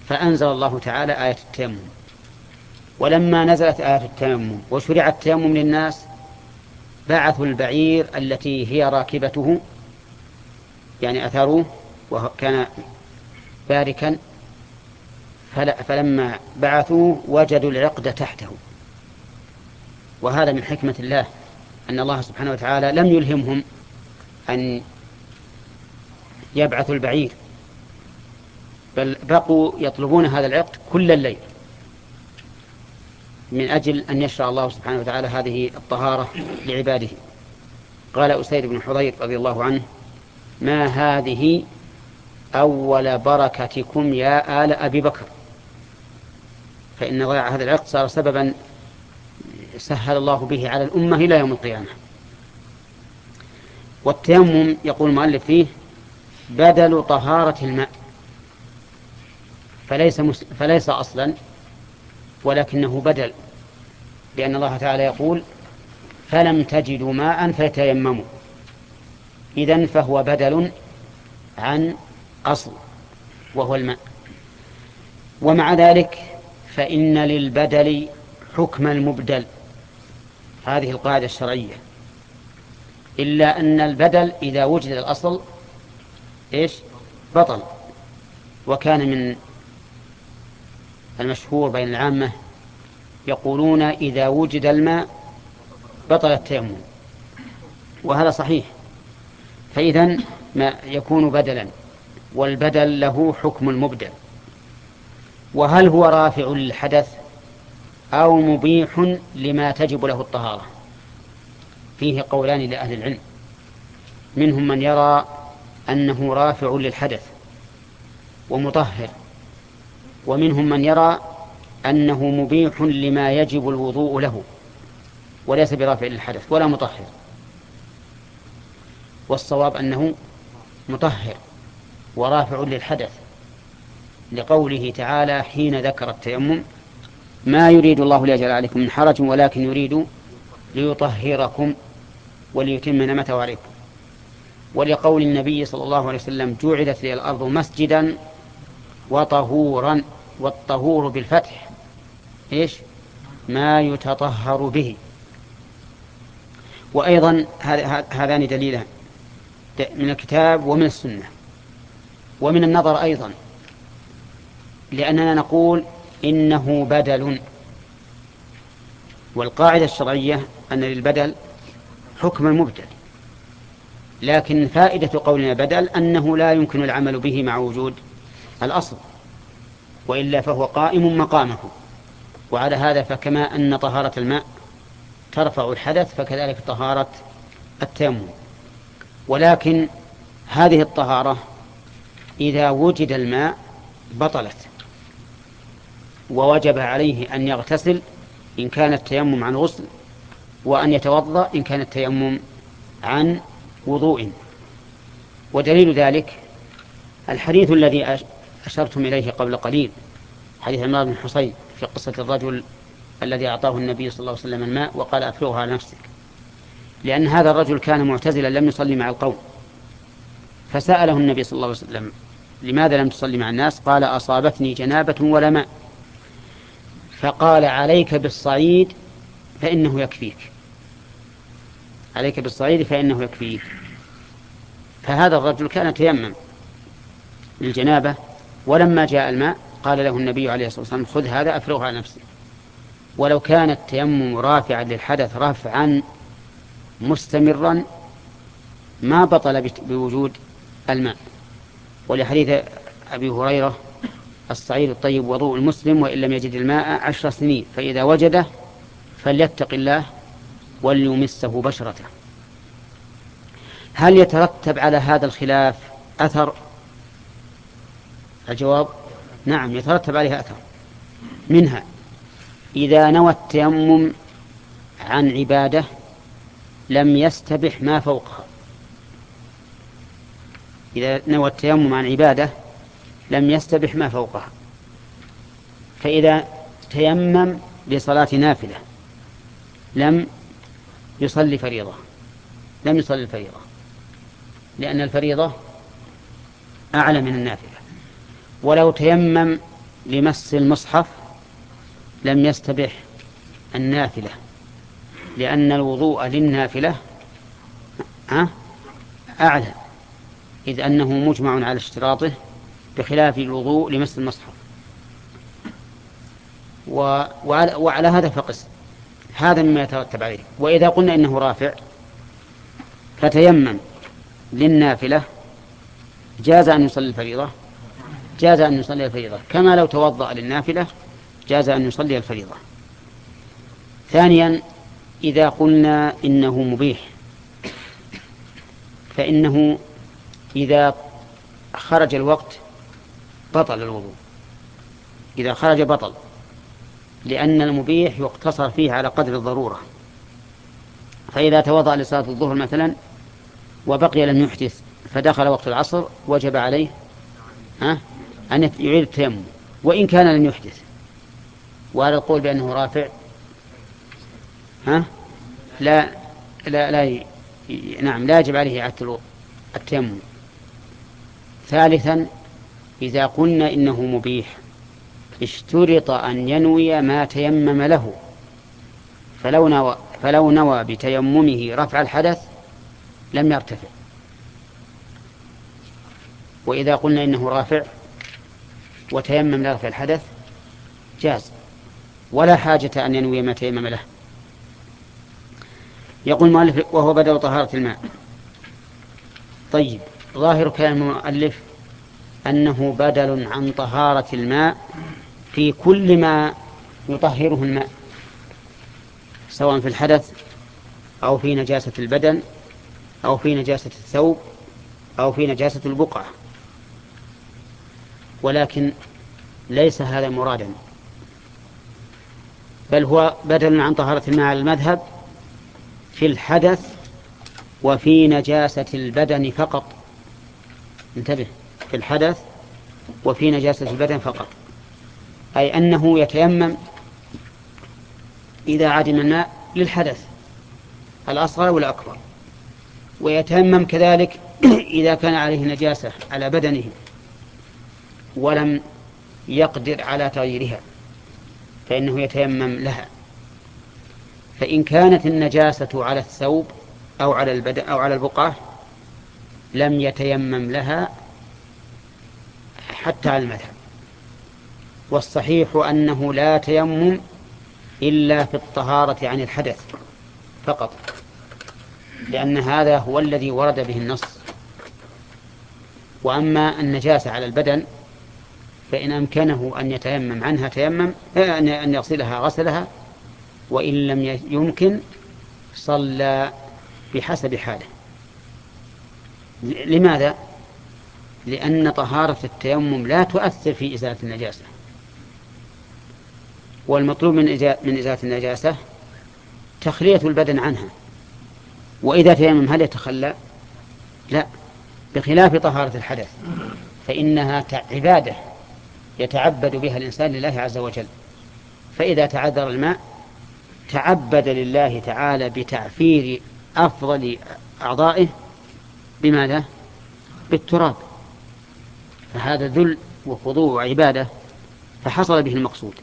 فأنزل الله تعالى آية التيمم. ولما نزلت آية التيمم وشرع التيمم للناس بعثوا البعير التي هي راكبته يعني أثروه وكان باركا فلما بعثوا وجدوا العقد تحته. وهذا من حكمة الله أن الله سبحانه وتعالى لم يلهمهم أن يبعثوا البعير. بل بقوا يطلبون هذا العقد كل الليل من أجل أن يشرع الله سبحانه وتعالى هذه الطهارة لعباده. قال أسيد بن حضير رضي الله عنه ما هذه أول بركتكم يا آل أبي بكر؟ فإن ضياع هذا العقد صار سببا سهل الله به على الأمة إلى يوم القيامة. والتيمم يقول المؤلف فيه بدل طهارة الماء. فليس, مس... فليس أصلا ولكنه بدل لأن الله تعالى يقول فلم تجدوا ماء فتيمموا إذن فهو بدل عن أصل وهو الماء. ومع ذلك فإن للبدل حكم المبدل هذه القاعدة الشرعية. إلا أن البدل إذا وجد الأصل إيش؟ بطل. وكان من المشهور بين العامة يقولون إذا وجد الماء بطل التيمم وهذا صحيح. فإذا ما يكون بدلا والبدل له حكم المبدل. وهل هو رافع للحدث أو مبيح لما تجب له الطهارة؟ فيه قولان لأهل العلم. منهم من يرى أنه رافع للحدث ومطهر. ومنهم من يرى أنه مبيح لما يجب الوضوء له وليس برافع للحدث ولا مطهر. والصواب أنه مطهر ورافع للحدث لقوله تعالى حين ذكر التيمم ما يريد الله ليجعل عليكم من حرج ولكن يريد ليطهركم وليتم نعمته عليكم. ولقول النبي صلى الله عليه وسلم جعلت لي الأرض مسجدا وطهورا. والطهور بالفتح. إيش؟ ما يتطهر به. وأيضا هذان دليلان. من الكتاب ومن السنة. ومن النظر أيضا. لأننا نقول إنه بدل. والقاعدة الشرعية أن للبدل حكم المبدل لكن فائدة قولنا بدل أنه لا يمكن العمل به مع وجود الأصل. وإلا فهو قائم مقامه. وعلى هذا فكما أن طهارة الماء ترفع الحدث فكذلك طهارة التيمم. ولكن هذه الطهارة إذا وجد الماء بطلت ووجب عليه أن يغتسل إن كان التيمم عن غسل وأن يتوضأ إن كان التيمم عن وضوء. ودليل ذلك الحديث الذي أشرتم إليه قبل قليل. حديث عمران بن حصين في قصة الرجل الذي أعطاه النبي صلى الله عليه وسلم الماء وقال أفرغها على نفسك. لأن هذا الرجل كان معتزلا لم يصلي مع القوم. فسأله النبي صلى الله عليه وسلم لماذا لم تصلي مع الناس؟ قال أصابتني جنابة ولا ماء. فقال عليك بالصعيد فإنه يكفيك. عليك بالصعيد فإنه يكفيك. فهذا الرجل كان تيمم للجنابة ولما جاء الماء قال له النبي عليه الصلاة والسلام خذ هذا أفرغه على نفسك. ولو كان التيمم رافعا للحدث رفعا مستمرا ما بطل بوجود الماء. ولحديث أبي هريرة الصعيد الطيب وضوء المسلم وإن لم يجد الماء عشر سنين فإذا وجده فليتق الله وليمسه بشرته. هل يترتب على هذا الخلاف أثر؟ الجواب نعم يترتب عليه أثر. منها إذا نوى التيمم عن عبادة لم يستبح ما فوقها. إذا نوى التيمم عن عبادة لم يستبح ما فوقها. فإذا تيمم لصلاة نافلة لم يصلي فريضة لم يصلي الفريضة لأن الفريضة أعلى من النافلة. ولو تيمم لمس المصحف لم يستبح النافلة لأن الوضوء للنافلة أعلى إذ أنه مجمع على اشتراطه بخلاف الوضوء لمس المصحف. وعلى, وعلى هذا فقس هذا مما يترتب عليه. وإذا قلنا إنه رافع فتيمم للنافلة جاز أن يصلي الفريضة جاز أن يصلي الفريضة. كما لو توضأ للنافلة جاز أن يصلي الفريضة. ثانيا إذا قلنا إنه مبيح فإنه إذا خرج الوقت بطل الوضوء. إذا خرج بطل لأن المبيح يقتصر فيه على قدر الضرورة. فإذا توضأ لصلاة الظهر مثلا وبقي لم يحدث فدخل وقت العصر وجب عليه ها؟ أن يعيد التيمم وإن كان لم يحدث. وهذا القول بأنه رافع. ها؟ لا لا لا ي... نعم لا يجب عليه إعادة التيمم. ثالثا إذا قلنا إنه مبيح اشترط أن ينوي ما تيمم له. فلو نوى, فلو نوى بتيممه رفع الحدث لم يرتفع. وإذا قلنا إنه رافع وتيمم لرفع الحدث جاز. ولا حاجة أن ينوي ما تيمم له. يقول المؤلف وهو بدل طهارة الماء. طيب ظاهر كلام المؤلف أنه بدل عن طهارة الماء في كل ما يطهره الماء سواء في الحدث أو في نجاسة البدن أو في نجاسة الثوب أو في نجاسة البقعة. ولكن ليس هذا مرادا. بل هو بدل عن طهارة الماء على المذهب في الحدث وفي نجاسة البدن فقط. انتبه في الحدث وفي نجاسة البدن فقط. أي أنه يتيمم إذا عدم الماء للحدث الأصغر والأكبر. ويتيمم كذلك إذا كان عليه نجاسة على بدنه. ولم يقدر على تغييرها فإنه يتيمم لها. فإن كانت النجاسة على الثوب أو على البدن أو على البقعة لم يتيمم لها حتى على المذهب. والصحيح أنه لا تيمم إلا في الطهارة عن الحدث فقط لأن هذا هو الذي ورد به النص. وأما النجاسة على البدن فإن أمكنه أن يتيمم عنها تيمم آه، أن يغسلها غسلها. وإن لم يمكن صلى بحسب حاله. لماذا؟ لأن طهارة التيمم لا تؤثر في إزالة النجاسة. والمطلوب من من إزالة النجاسة تخلية البدن عنها. وإذا تيمم هل يتخلى؟ لا. بخلاف طهارة الحدث فإنها عبادة. يتعبد بها الإنسان لله عز وجل. فإذا تعذر الماء تعبد لله تعالى بتعفير أفضل أعضائه بماذا؟ بالتراب. فهذا ذل وخضوع وعبادة فحصل به المقصود.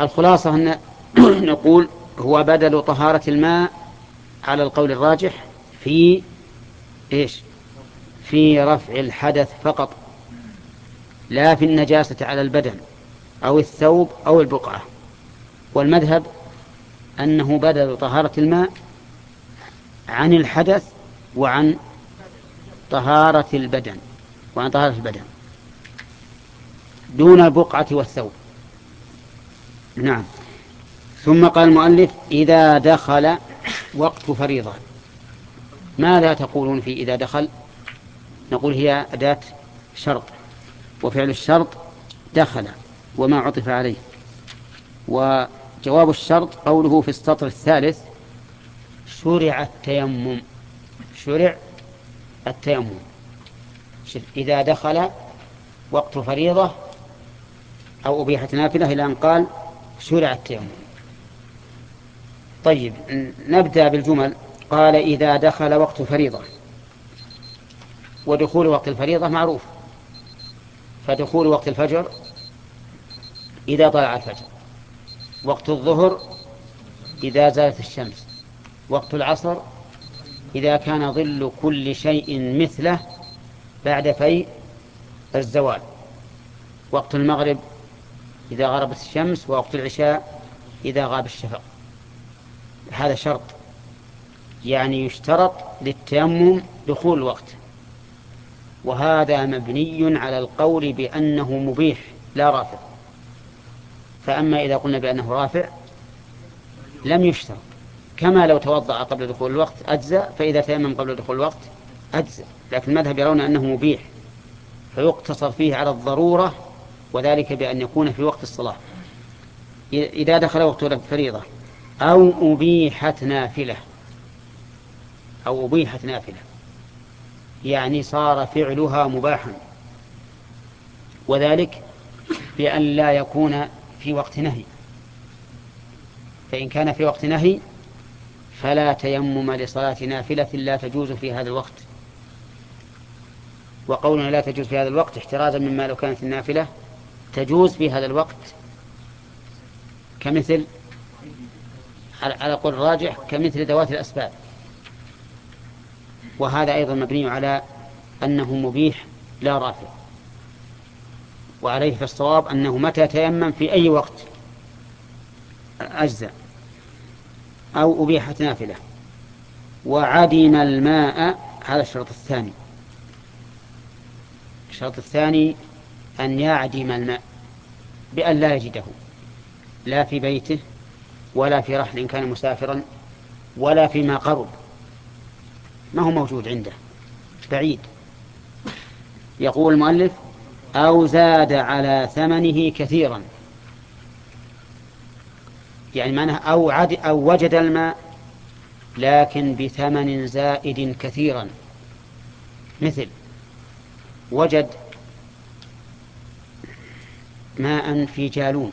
الخلاصة أن نقول هو بدل طهارة الماء على القول الراجح في إيش؟ في رفع الحدث فقط. لا في النجاسة على البدن أو الثوب أو البقعة. والمذهب أنه بدل طهارة الماء عن الحدث وعن طهارة البدن وعن طهارة البدن. دون البقعة والثوب. نعم. ثم قال المؤلف إذا دخل وقت فريضة. ماذا تقولون في إذا دخل؟ نقول هي أداة شرط. وفعل الشرط دخل وما عطف عليه. وجواب الشرط قوله في السطر الثالث شرع التيمم. شرع التيمم. إذا دخل وقت فريضة أو أبيحت نافلة إلى أن قال شرع التيمم. طيب نبدأ بالجمل. قال إذا دخل وقت فريضة. ودخول وقت الفريضة معروف. فدخول وقت الفجر إذا طلع الفجر. وقت الظهر إذا زالت الشمس. وقت العصر إذا كان ظل كل شيء مثله بعد في الزوال. وقت المغرب إذا غربت الشمس ووقت العشاء إذا غاب الشفق. هذا شرط. يعني يشترط للتيمم دخول الوقت. وهذا مبني على القول بأنه مبيح لا رافع. فأما إذا قلنا بأنه رافع لم يشترط. كما لو توضأ قبل دخول الوقت أجزأ فإذا تيمم قبل دخول الوقت أجزأ. لكن المذهب يرون أنه مبيح فيقتصر فيه على الضرورة وذلك بأن يكون في وقت الصلاة. إذا دخل وقت الفريضة أو أبيحت نافلة أو أبيحت نافلة. يعني صار فعلها مباحا. وذلك بأن لا يكون في وقت نهي. فإن كان في وقت نهي فلا تيمم لصلاة نافلة لا تجوز في هذا الوقت. وقولنا لا تجوز في هذا الوقت احترازا مما لو كانت النافلة تجوز في هذا الوقت. كمثل على قول الراجح كمثل ذوات الأسباب. وهذا أيضا مبني على أنه مبيح لا رافع. وعليه فالصواب أنه متى تيمم في أي وقت أجزأ أو أبيحت نافلة. وعدم الماء هذا الشرط الثاني. الشرط الثاني أن يعدم الماء بأن لا يجده لا في بيته ولا في رحل إن كان مسافرا ولا فيما قرب. ما هو موجود عنده. بعيد. يقول المؤلف أو زاد على ثمنه كثيرا. يعني معناه أو, عد أو وجد الماء لكن بثمن زائد كثيرا. مثل وجد ماء في جالون.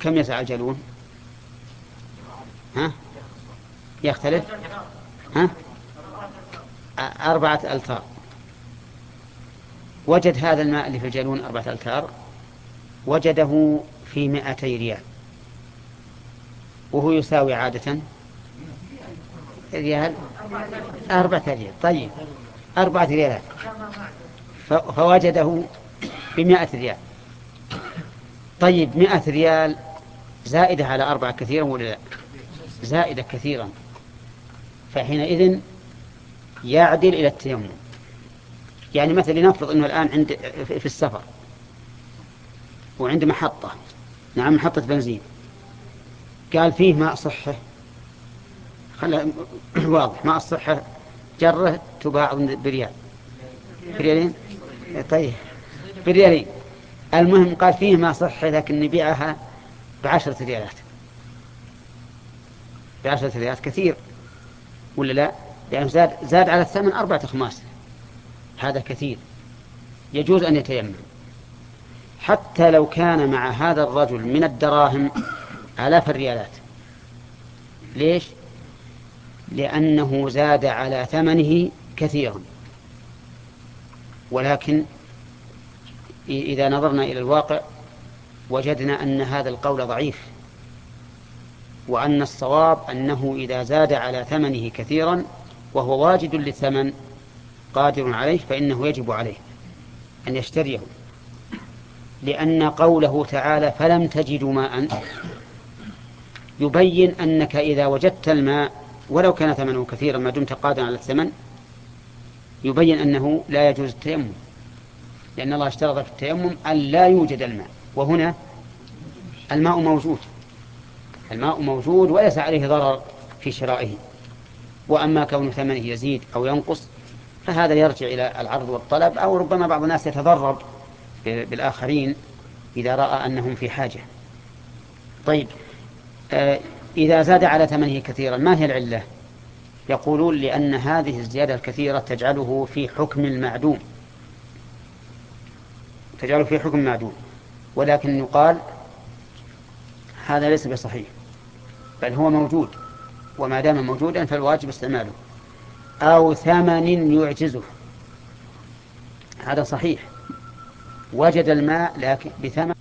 كم يسعى الجالون؟ ها؟ يختلف؟ ها؟ أربعة ألتار. وجد هذا الماء اللي في الجالون أربعة ألتار. وجده في مائتي ريال. وهو يساوي عادة ريال؟ أربعة ريال. طيب. أربعة ريالات. فوجده بمائة ريال. طيب مئة ريال زائدة على أربعة كثيرا ولا لا؟ زائدة كثيرا. فحينئذ يعدل إلى التيمم. يعني مثلا لنفرض أنه الآن عند في السفر وعند محطة. نعم محطة بنزين. قال فيه ماء صحة. خلى واضح ماء الصحة جرة تباع بريال. بريالين؟ طيب. بريالين. المهم قال فيه ماء صحة لكن نبيعها بعشرة ريالات. بعشرة ريالات كثير. ولا لا؟ لأنه زاد, زاد على الثمن أربعة أخماس. هذا كثير. يجوز أن يتيمم. حتى لو كان مع هذا الرجل من الدراهم آلاف الريالات. ليش؟ لأنه زاد على ثمنه كثيرا. ولكن إذا نظرنا إلى الواقع وجدنا أن هذا القول ضعيف. وأن الصواب أنه إذا زاد على ثمنه كثيرا وهو واجد للثمن قادر عليه فإنه يجب عليه أن يشتريه. لأن قوله تعالى فلم تجدوا ماء يبين أنك إذا وجدت الماء ولو كان ثمنه كثيرا ما دمت قادرا على الثمن يبين أنه لا يجوز التيمم. لأن الله اشترط في التيمم أن لا يوجد الماء. وهنا الماء موجود. الماء موجود وليس عليه ضرر في شرائه. وأما كون ثمنه يزيد أو ينقص فهذا يرجع إلى العرض والطلب أو ربما بعض الناس يتضرر بالآخرين إذا رأى أنهم في حاجة. طيب آه إذا زاد على ثمنه كثيرا ما هي العلة؟ يقولون لأن هذه الزيادة الكثيرة تجعله في حكم المعدوم. تجعله في حكم معدوم ولكن يقال هذا ليس بصحيح. بل هو موجود. وما دام موجودا فالواجب استعماله. أو ثمن يعجزه. هذا صحيح. وجد الماء لكن بثمن